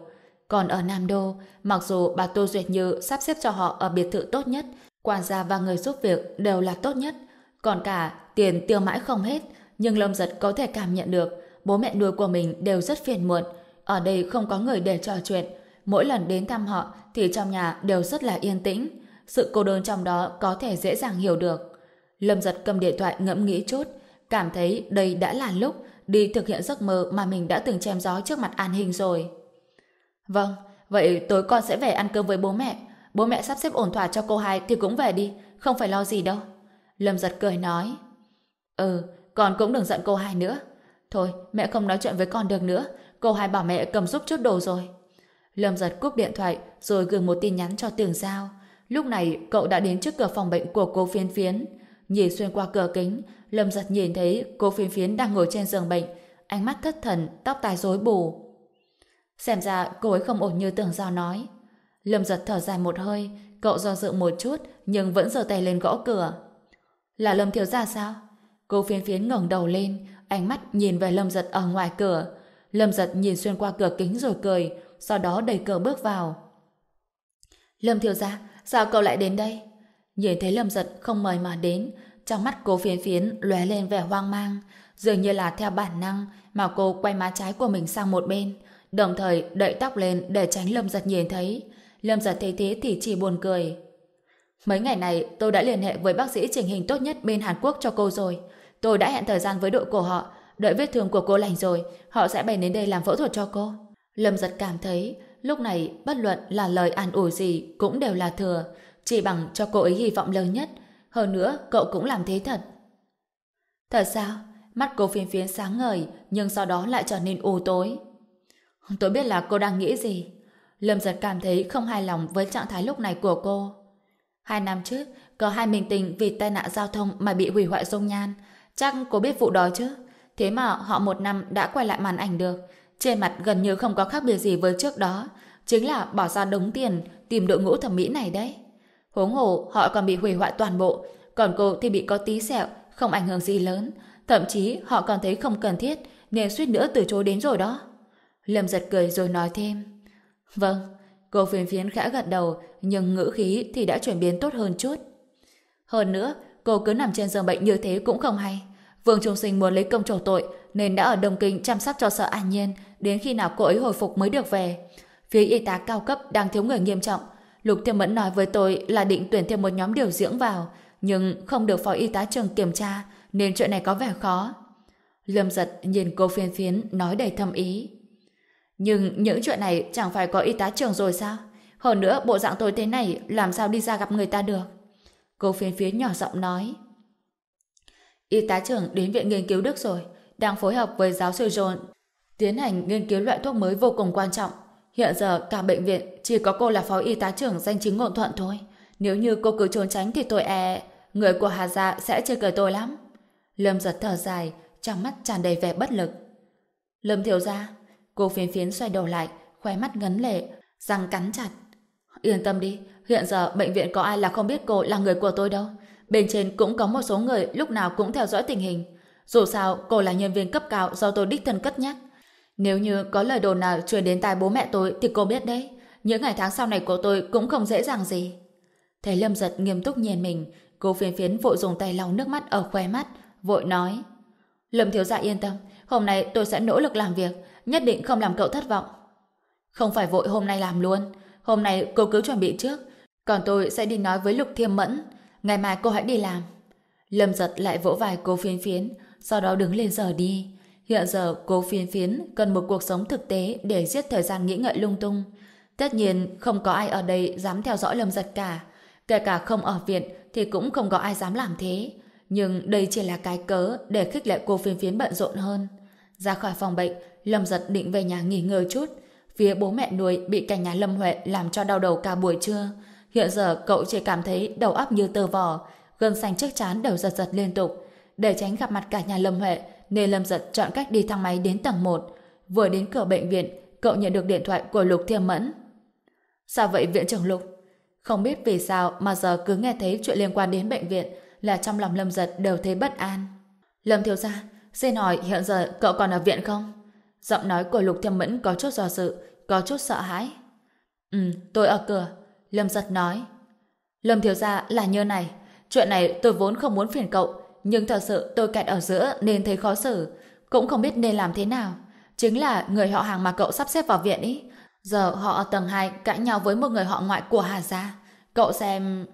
Speaker 1: Còn ở Nam Đô, mặc dù bà Tô Duyệt Như sắp xếp cho họ ở biệt thự tốt nhất, quản gia và người giúp việc đều là tốt nhất, còn cả tiền tiêu mãi không hết, nhưng Lâm Giật có thể cảm nhận được bố mẹ nuôi của mình đều rất phiền muộn. Ở đây không có người để trò chuyện. Mỗi lần đến thăm họ thì trong nhà đều rất là yên tĩnh. Sự cô đơn trong đó có thể dễ dàng hiểu được. Lâm Giật cầm điện thoại ngẫm nghĩ chút, cảm thấy đây đã là lúc đi thực hiện giấc mơ mà mình đã từng chém gió trước mặt An Hình rồi. Vâng, vậy tối con sẽ về ăn cơm với bố mẹ. Bố mẹ sắp xếp ổn thỏa cho cô hai thì cũng về đi, không phải lo gì đâu. Lâm giật cười nói. Ừ, con cũng đừng giận cô hai nữa. Thôi, mẹ không nói chuyện với con được nữa. Cô hai bảo mẹ cầm giúp chút đồ rồi. Lâm giật cúp điện thoại rồi gửi một tin nhắn cho tường giao. Lúc này cậu đã đến trước cửa phòng bệnh của cô phiến phiến. Nhìn xuyên qua cửa kính, Lâm giật nhìn thấy cô phiến phiến đang ngồi trên giường bệnh, ánh mắt thất thần, tóc tai rối bù. Xem ra cô ấy không ổn như tường giao nói. Lâm giật thở dài một hơi, cậu do dự một chút nhưng vẫn giơ tay lên gõ cửa. Là Lâm thiếu gia sao? Cô phiến phiến ngẩng đầu lên, ánh mắt nhìn về Lâm giật ở ngoài cửa. Lâm giật nhìn xuyên qua cửa kính rồi cười, sau đó đẩy cửa bước vào. Lâm thiếu gia, sao cậu lại đến đây? Nhìn thấy Lâm giật không mời mà đến, trong mắt cô phiến phiến lóe lên vẻ hoang mang, dường như là theo bản năng mà cô quay má trái của mình sang một bên, đồng thời đậy tóc lên để tránh Lâm giật nhìn thấy. Lâm giật thấy thế thì chỉ buồn cười. Mấy ngày này tôi đã liên hệ với bác sĩ trình hình tốt nhất bên Hàn Quốc cho cô rồi. Tôi đã hẹn thời gian với đội của họ, đợi vết thương của cô lành rồi, họ sẽ bày đến đây làm phẫu thuật cho cô. Lâm giật cảm thấy lúc này bất luận là lời an ủi gì cũng đều là thừa, chỉ bằng cho cô ấy hy vọng lớn nhất. Hơn nữa, cậu cũng làm thế thật. Thật sao? Mắt cô phiến phiến sáng ngời, nhưng sau đó lại trở nên u tối. Tôi biết là cô đang nghĩ gì. Lâm giật cảm thấy không hài lòng với trạng thái lúc này của cô. Hai năm trước, có hai mình tình vì tai nạn giao thông mà bị hủy hoại dung nhan. Chắc cô biết vụ đó chứ? Thế mà họ một năm đã quay lại màn ảnh được. Trên mặt gần như không có khác biệt gì với trước đó. Chính là bỏ ra đống tiền tìm đội ngũ thẩm mỹ này đấy. Huống hồ họ còn bị hủy hoại toàn bộ, còn cô thì bị có tí sẹo, không ảnh hưởng gì lớn. Thậm chí họ còn thấy không cần thiết, nên suýt nữa từ chối đến rồi đó. Lâm giật cười rồi nói thêm. Vâng, cô phiền phiến khẽ gật đầu, nhưng ngữ khí thì đã chuyển biến tốt hơn chút. Hơn nữa, cô cứ nằm trên giường bệnh như thế cũng không hay. Vương Trung Sinh muốn lấy công trổ tội, nên đã ở Đông Kinh chăm sóc cho sợ an nhiên, đến khi nào cô ấy hồi phục mới được về. Phía y tá cao cấp đang thiếu người nghiêm trọng. Lục Thiêm Mẫn nói với tôi là định tuyển thêm một nhóm điều dưỡng vào, nhưng không được phó y tá trường kiểm tra, nên chuyện này có vẻ khó. Lâm giật nhìn cô phiên phiến nói đầy thâm ý. Nhưng những chuyện này chẳng phải có y tá trường rồi sao? Hơn nữa bộ dạng tôi thế này làm sao đi ra gặp người ta được? Cô phiên phiến nhỏ giọng nói. Y tá trưởng đến viện nghiên cứu Đức rồi, đang phối hợp với giáo sư John tiến hành nghiên cứu loại thuốc mới vô cùng quan trọng. Hiện giờ cả bệnh viện chỉ có cô là phó y tá trưởng danh chính ngôn thuận thôi. Nếu như cô cứ trốn tránh thì tôi e người của Hà Gia sẽ chê cười tôi lắm. Lâm giật thở dài, trong mắt tràn đầy vẻ bất lực. Lâm thiếu gia, cô phiến phiến xoay đầu lại, khóe mắt ngấn lệ, răng cắn chặt. Yên tâm đi, hiện giờ bệnh viện có ai là không biết cô là người của tôi đâu. Bên trên cũng có một số người lúc nào cũng theo dõi tình hình. Dù sao, cô là nhân viên cấp cao do tôi đích thân cất nhắc. Nếu như có lời đồn nào truyền đến tai bố mẹ tôi thì cô biết đấy. Những ngày tháng sau này của tôi cũng không dễ dàng gì. Thấy Lâm giật nghiêm túc nhìn mình, cô phiền phiến vội dùng tay lau nước mắt ở khóe mắt, vội nói. Lâm thiếu gia yên tâm, hôm nay tôi sẽ nỗ lực làm việc, nhất định không làm cậu thất vọng. Không phải vội hôm nay làm luôn, hôm nay cô cứ chuẩn bị trước, còn tôi sẽ đi nói với Lục Thiêm Mẫn, ngày mai cô hãy đi làm. Lâm giật lại vỗ vai cô phiến phiến, sau đó đứng lên giờ đi. Hiện giờ cô phiến phiến cần một cuộc sống thực tế để giết thời gian nghĩ ngợi lung tung. Tất nhiên không có ai ở đây dám theo dõi Lâm giật cả. Kể cả không ở viện thì cũng không có ai dám làm thế. Nhưng đây chỉ là cái cớ để khích lệ cô phiến phiến bận rộn hơn. Ra khỏi phòng bệnh, Lâm giật định về nhà nghỉ ngơi chút. Phía bố mẹ nuôi bị cả nhà Lâm Huệ làm cho đau đầu cả buổi trưa. Hiện giờ cậu chỉ cảm thấy đầu óc như tơ vò, gân xanh trước chán đều giật giật liên tục. Để tránh gặp mặt cả nhà Lâm Huệ, nên Lâm giật chọn cách đi thang máy đến tầng 1. Vừa đến cửa bệnh viện, cậu nhận được điện thoại của Lục Thiêm Mẫn. Sao vậy viện trưởng Lục? Không biết vì sao mà giờ cứ nghe thấy chuyện liên quan đến bệnh viện là trong lòng Lâm giật đều thấy bất an. Lâm thiếu gia, xin hỏi hiện giờ cậu còn ở viện không? Giọng nói của Lục Thiêm Mẫn có chút do dự, có chút sợ hãi. Ừ, tôi ở cửa. Lâm giật nói. Lâm thiếu gia là như này. Chuyện này tôi vốn không muốn phiền cậu, nhưng thật sự tôi kẹt ở giữa nên thấy khó xử. Cũng không biết nên làm thế nào. Chính là người họ hàng mà cậu sắp xếp vào viện ý. Giờ họ ở tầng 2 cãi nhau với một người họ ngoại của Hà Gia. Cậu xem...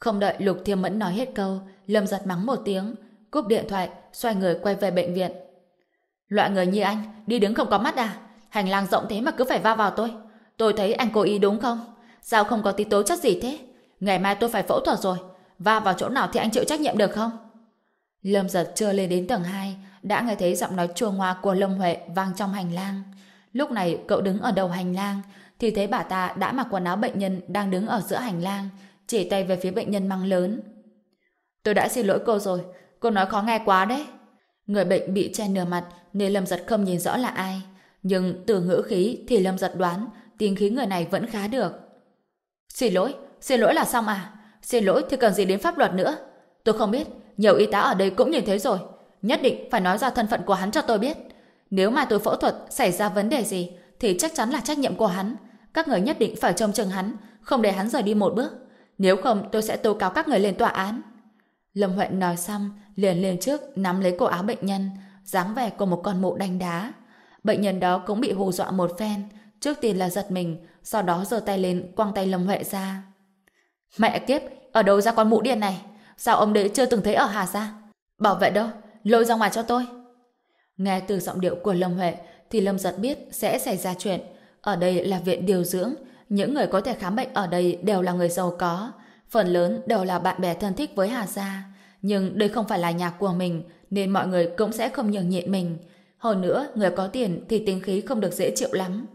Speaker 1: Không đợi Lục Thiêm Mẫn nói hết câu, Lâm giật mắng một tiếng, cúp điện thoại, xoay người quay về bệnh viện. Loại người như anh, đi đứng không có mắt à? Hành lang rộng thế mà cứ phải va vào tôi. Tôi thấy anh cố ý đúng không? Sao không có tí tố chất gì thế? Ngày mai tôi phải phẫu thuật rồi. Va vào chỗ nào thì anh chịu trách nhiệm được không? Lâm giật chưa lên đến tầng 2, đã nghe thấy giọng nói chua ngoa của Lâm Huệ vang trong hành lang. Lúc này cậu đứng ở đầu hành lang, thì thấy bà ta đã mặc quần áo bệnh nhân đang đứng ở giữa hành lang, chỉ tay về phía bệnh nhân măng lớn. Tôi đã xin lỗi cô rồi, cô nói khó nghe quá đấy. Người bệnh bị che nửa mặt nên Lâm Giật không nhìn rõ là ai. Nhưng từ ngữ khí thì Lâm Giật đoán tiếng khí người này vẫn khá được. Xin lỗi, xin lỗi là xong à? Xin lỗi thì cần gì đến pháp luật nữa? Tôi không biết, nhiều y tá ở đây cũng nhìn thấy rồi. Nhất định phải nói ra thân phận của hắn cho tôi biết. Nếu mà tôi phẫu thuật xảy ra vấn đề gì thì chắc chắn là trách nhiệm của hắn. Các người nhất định phải trông chừng hắn, không để hắn rời đi một bước. Nếu không tôi sẽ tố cáo các người lên tòa án. Lâm Huệ nói xong, liền lên trước nắm lấy cổ áo bệnh nhân, dáng vẻ của một con mụ đánh đá. Bệnh nhân đó cũng bị hù dọa một phen, trước tiên là giật mình, sau đó giơ tay lên quăng tay Lâm Huệ ra. Mẹ kiếp, ở đâu ra con mũ điên này? Sao ông đấy chưa từng thấy ở Hà Gia? Bảo vệ đâu? Lôi ra ngoài cho tôi. Nghe từ giọng điệu của Lâm Huệ thì Lâm giật biết sẽ xảy ra chuyện. Ở đây là viện điều dưỡng, những người có thể khám bệnh ở đây đều là người giàu có, phần lớn đều là bạn bè thân thích với Hà Gia. Nhưng đây không phải là nhà của mình, nên mọi người cũng sẽ không nhường nhịn mình. Hơn nữa, người có tiền thì tính khí không được dễ chịu lắm.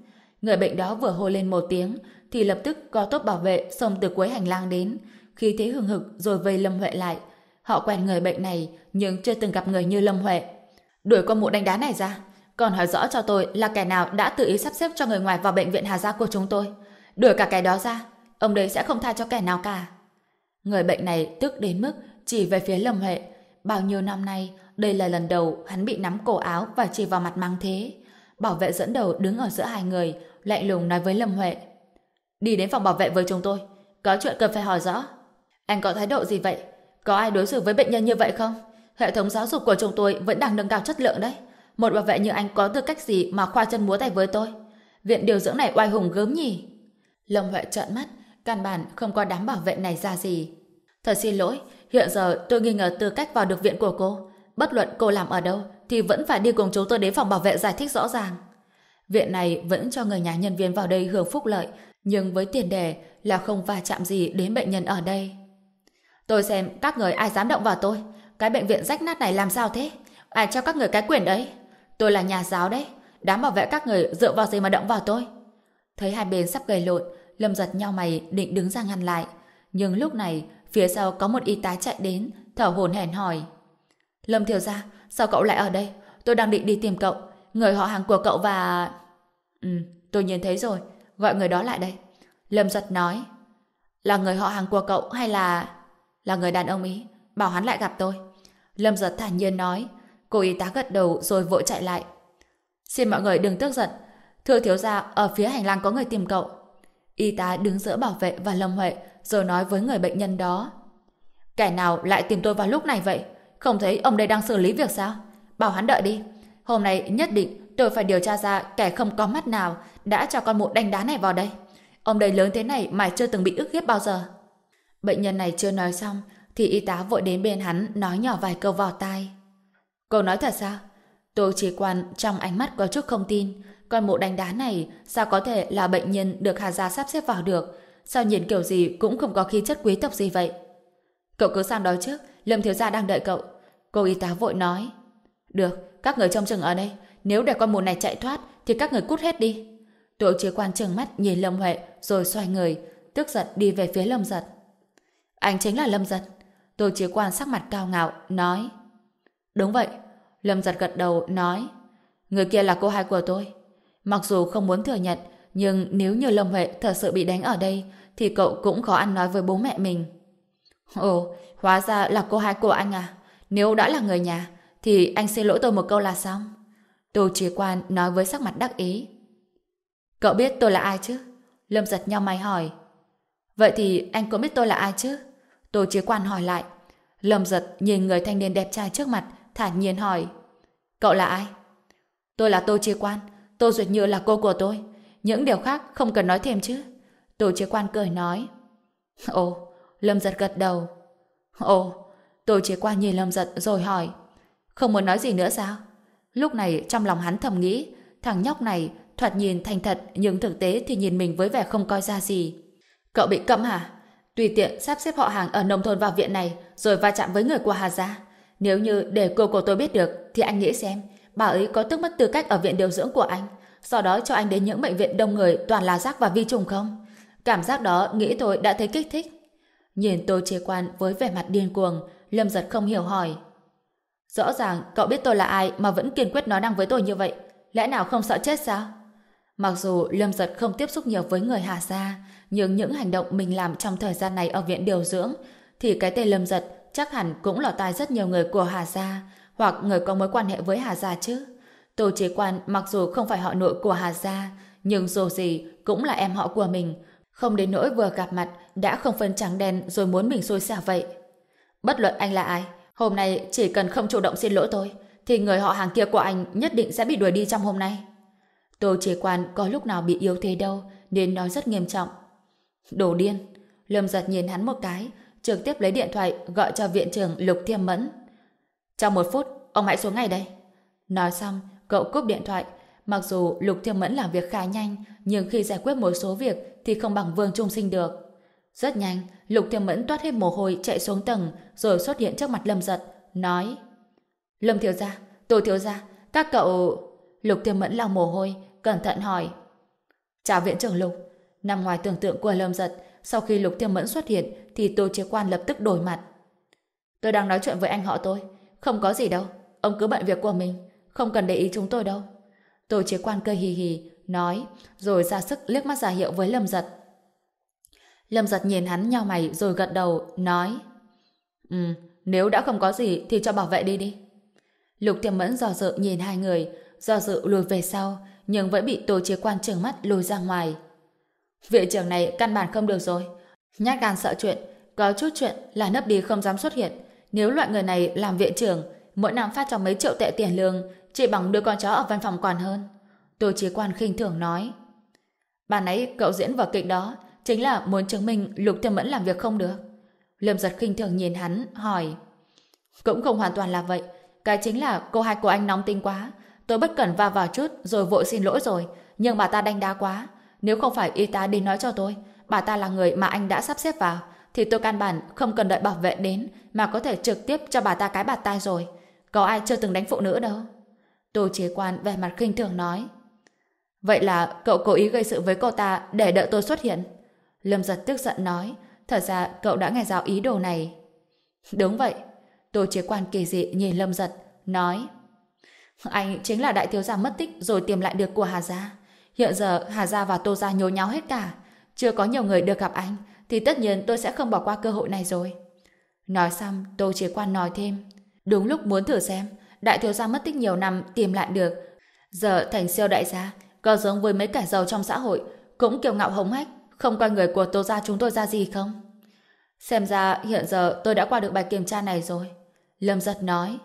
Speaker 1: Người bệnh đó vừa hô lên một tiếng, thì lập tức có tốt bảo vệ xông từ cuối hành lang đến, khi thế hừng hực rồi vây Lâm Huệ lại. Họ quen người bệnh này, nhưng chưa từng gặp người như Lâm Huệ. Đuổi con mụ đánh đá này ra, còn hỏi rõ cho tôi là kẻ nào đã tự ý sắp xếp cho người ngoài vào bệnh viện Hà Gia của chúng tôi. Đuổi cả kẻ đó ra, ông đấy sẽ không tha cho kẻ nào cả. Người bệnh này tức đến mức chỉ về phía Lâm Huệ. Bao nhiêu năm nay, đây là lần đầu hắn bị nắm cổ áo và chỉ vào mặt mang thế. Bảo vệ dẫn đầu đứng ở giữa hai người, lạnh lùng nói với Lâm Huệ. Đi đến phòng bảo vệ với chúng tôi. Có chuyện cần phải hỏi rõ. Anh có thái độ gì vậy? Có ai đối xử với bệnh nhân như vậy không? Hệ thống giáo dục của chúng tôi vẫn đang nâng cao chất lượng đấy. Một bảo vệ như anh có tư cách gì mà khoa chân múa tay với tôi? Viện điều dưỡng này oai hùng gớm nhỉ? Lâm Huệ trợn mắt, căn bản không có đám bảo vệ này ra gì. Thật xin lỗi, hiện giờ tôi nghi ngờ tư cách vào được viện của cô. Bất luận cô làm ở đâu, thì vẫn phải đi cùng chúng tôi đến phòng bảo vệ giải thích rõ ràng. Viện này vẫn cho người nhà nhân viên vào đây hưởng phúc lợi, nhưng với tiền đề là không va chạm gì đến bệnh nhân ở đây. Tôi xem các người ai dám động vào tôi. Cái bệnh viện rách nát này làm sao thế? Ai cho các người cái quyền đấy? Tôi là nhà giáo đấy. Đám bảo vệ các người dựa vào gì mà động vào tôi? Thấy hai bên sắp gây lộn, Lâm giật nhau mày định đứng ra ngăn lại. Nhưng lúc này, phía sau có một y tá chạy đến, thở hồn hển hỏi. Lâm thiếu gia, sao cậu lại ở đây? Tôi đang định đi tìm cậu. Người họ hàng của cậu và... Ừ, tôi nhìn thấy rồi. Gọi người đó lại đây. Lâm giật nói. Là người họ hàng của cậu hay là... Là người đàn ông ý. Bảo hắn lại gặp tôi. Lâm giật thản nhiên nói. Cô y tá gật đầu rồi vội chạy lại. Xin mọi người đừng tức giận. Thưa thiếu gia, ở phía hành lang có người tìm cậu. Y tá đứng giữa bảo vệ và Lâm Huệ rồi nói với người bệnh nhân đó. Kẻ nào lại tìm tôi vào lúc này vậy? Không thấy ông đây đang xử lý việc sao? Bảo hắn đợi đi. Hôm nay nhất định tôi phải điều tra ra kẻ không có mắt nào đã cho con mụ đánh đá này vào đây. Ông đây lớn thế này mà chưa từng bị ức hiếp bao giờ. Bệnh nhân này chưa nói xong thì y tá vội đến bên hắn nói nhỏ vài câu vào tai. Cô nói thật sao? Tôi chỉ quan trong ánh mắt có chút không tin. Con mụ đánh đá này sao có thể là bệnh nhân được Hà Gia sắp xếp vào được? Sao nhìn kiểu gì cũng không có khí chất quý tộc gì vậy? Cậu cứ sang đó trước, Lâm Thiếu Gia đang đợi cậu. Cô y tá vội nói. Được, các người trông chừng ở đây. Nếu để con mụ này chạy thoát, thì các người cút hết đi. Tổ chế quan trừng mắt nhìn Lâm Huệ, rồi xoay người, tức giận đi về phía Lâm Giật. Anh chính là Lâm Giật. Tổ chế quan sắc mặt cao ngạo, nói. Đúng vậy. Lâm Giật gật đầu, nói. Người kia là cô hai của tôi. Mặc dù không muốn thừa nhận, nhưng nếu như Lâm Huệ thật sự bị đánh ở đây, thì cậu cũng khó ăn nói với bố mẹ mình. Ồ, hóa ra là cô hai của anh à? Nếu đã là người nhà, thì anh xin lỗi tôi một câu là xong. Tô Chí Quan nói với sắc mặt đắc ý. Cậu biết tôi là ai chứ? Lâm giật nhau mày hỏi. Vậy thì anh cũng biết tôi là ai chứ? Tô Chí Quan hỏi lại. Lâm giật nhìn người thanh niên đẹp trai trước mặt, thản nhiên hỏi. Cậu là ai? Tôi là Tô Chí Quan, Tô Duyệt Như là cô của tôi. Những điều khác không cần nói thêm chứ. Tô Chí Quan cười nói. Ồ, Lâm giật gật đầu. Ồ, Tô Chí Quan nhìn Lâm giật rồi hỏi. Không muốn nói gì nữa sao? Lúc này trong lòng hắn thầm nghĩ, thằng nhóc này thoạt nhìn thành thật nhưng thực tế thì nhìn mình với vẻ không coi ra gì. Cậu bị cấm hả? Tùy tiện sắp xếp họ hàng ở nông thôn vào viện này rồi va chạm với người của Hà Gia. Nếu như để cô của tôi biết được, thì anh nghĩ xem, bà ấy có tức mất tư cách ở viện điều dưỡng của anh, sau đó cho anh đến những bệnh viện đông người toàn là rác và vi trùng không? Cảm giác đó nghĩ tôi đã thấy kích thích. Nhìn tôi chế quan với vẻ mặt điên cuồng, Lâm giật không hiểu hỏi. Rõ ràng cậu biết tôi là ai mà vẫn kiên quyết nói năng với tôi như vậy. Lẽ nào không sợ chết sao? Mặc dù Lâm giật không tiếp xúc nhiều với người Hà Gia, nhưng những hành động mình làm trong thời gian này ở viện điều dưỡng, thì cái tên Lâm giật chắc hẳn cũng lọt tai rất nhiều người của Hà Gia, hoặc người có mối quan hệ với Hà Gia chứ. Tô Chế Quan mặc dù không phải họ nội của Hà Gia, nhưng dù gì cũng là em họ của mình, không đến nỗi vừa gặp mặt đã không phân trắng đen rồi muốn mình xôi xả vậy. Bất luận anh là ai, hôm nay chỉ cần không chủ động xin lỗi tôi, thì người họ hàng kia của anh nhất định sẽ bị đuổi đi trong hôm nay. Tô Chế Quan có lúc nào bị yếu thế đâu, nên nói rất nghiêm trọng. Đồ điên! Lâm giật nhìn hắn một cái, trực tiếp lấy điện thoại gọi cho viện trưởng Lục Thiêm Mẫn. Trong một phút, ông hãy xuống ngay đây. Nói xong, cậu cúp điện thoại. Mặc dù Lục Thiêm Mẫn làm việc khá nhanh, nhưng khi giải quyết một số việc thì không bằng Vương Trung Sinh được. Rất nhanh, Lục Thiêm Mẫn toát hết mồ hôi chạy xuống tầng rồi xuất hiện trước mặt Lâm Giật, nói Lâm Thiếu Gia, Tô Thiếu Gia, các cậu... Lục Thiêm Mẫn lau mồ hôi, cẩn thận hỏi Chào viện trưởng Lục. Nằm ngoài tưởng tượng của Lâm Giật, sau khi Lục Thiêm Mẫn xuất hiện thì Tô Chế Quan lập tức đổi mặt. Tôi đang nói chuyện với anh họ tôi, không có gì đâu, ông cứ bận việc của mình, không cần để ý chúng tôi đâu. Tô Chế Quan cười hì hì, nói, rồi ra sức liếc mắt giả hiệu với Lâm Giật. Lâm Giật nhìn hắn nhau mày rồi gật đầu, nói, Ừ, nếu đã không có gì thì cho bảo vệ đi đi. Lục Thiêm Mẫn dò dự nhìn hai người, do dự lùi về sau, nhưng vẫn bị tổ Chế Quan trừng mắt lùi ra ngoài. Viện trưởng này căn bản không được rồi. Nhát gan sợ chuyện, có chút chuyện là nấp đi không dám xuất hiện. Nếu loại người này làm viện trưởng, mỗi năm phát cho mấy triệu tệ tiền lương, chỉ bằng đưa con chó ở văn phòng còn hơn. Tổ chế Quan khinh thường nói. Bà nãy cậu diễn vở kịch đó, chính là muốn chứng minh Lục Thiêm Mẫn làm việc không được. Lâm giật khinh thường nhìn hắn, hỏi. Cũng không hoàn toàn là vậy. Cái chính là cô hai của anh nóng tính quá. Tôi bất cẩn va vào chút rồi vội xin lỗi rồi. Nhưng bà ta đánh đá quá. Nếu không phải y tá đến nói cho tôi, bà ta là người mà anh đã sắp xếp vào, thì tôi căn bản không cần đợi bảo vệ đến mà có thể trực tiếp cho bà ta cái bạt tai rồi. Có ai chưa từng đánh phụ nữ đâu. Tô chế quan về mặt khinh thường nói. Vậy là cậu cố ý gây sự với cô ta để đợi tôi xuất hiện. Lâm giật tức giận nói, thật ra cậu đã nghe giáo ý đồ này. Đúng vậy. Tô chế quan kỳ dị nhìn Lâm giật, nói. Anh chính là đại thiếu gia mất tích rồi tìm lại được của Hà Gia. Hiện giờ Hà Gia và Tô Gia nhố nháo hết cả. Chưa có nhiều người được gặp anh, thì tất nhiên tôi sẽ không bỏ qua cơ hội này rồi. Nói xong, Tô Chế Quan nói thêm. Đúng lúc muốn thử xem, đại thiếu gia mất tích nhiều năm tìm lại được. Giờ thành siêu đại gia, có giống với mấy kẻ giàu trong xã hội, cũng kiêu ngạo hống hách, không coi người của Tô Gia chúng tôi ra gì không? Xem ra hiện giờ tôi đã qua được bài kiểm tra này rồi. Lâm giật nói.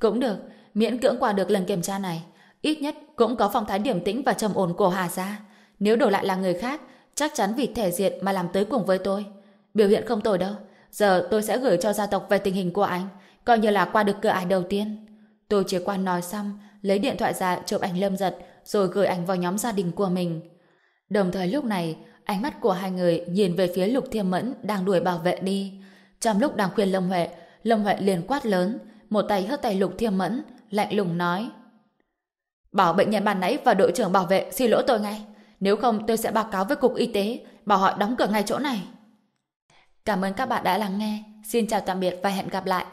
Speaker 1: Cũng được, miễn cưỡng qua được lần kiểm tra này. Ít nhất cũng có phong thái điểm tĩnh và trầm ổn của Hà Gia. Nếu đổi lại là người khác, chắc chắn vì thể diện mà làm tới cùng với tôi. Biểu hiện không tồi đâu. Giờ tôi sẽ gửi cho gia tộc về tình hình của anh, coi như là qua được cửa ải đầu tiên. Tôi chỉ quan nói xong, lấy điện thoại ra chụp ảnh lâm giật, rồi gửi ảnh vào nhóm gia đình của mình. Đồng thời lúc này, ánh mắt của hai người nhìn về phía Lục Thiêm Mẫn đang đuổi bảo vệ đi. Trong lúc đang khuyên Lâm Huệ, Lâm Huệ liền quát lớn, một tay hất tay Lục Thiêm Mẫn, lạnh lùng nói. Bảo bệnh nhân ban nãy và đội trưởng bảo vệ xin lỗi tôi ngay. Nếu không tôi sẽ báo cáo với cục y tế, bảo họ đóng cửa ngay chỗ này. Cảm ơn các bạn đã lắng nghe. Xin chào tạm biệt và hẹn gặp lại.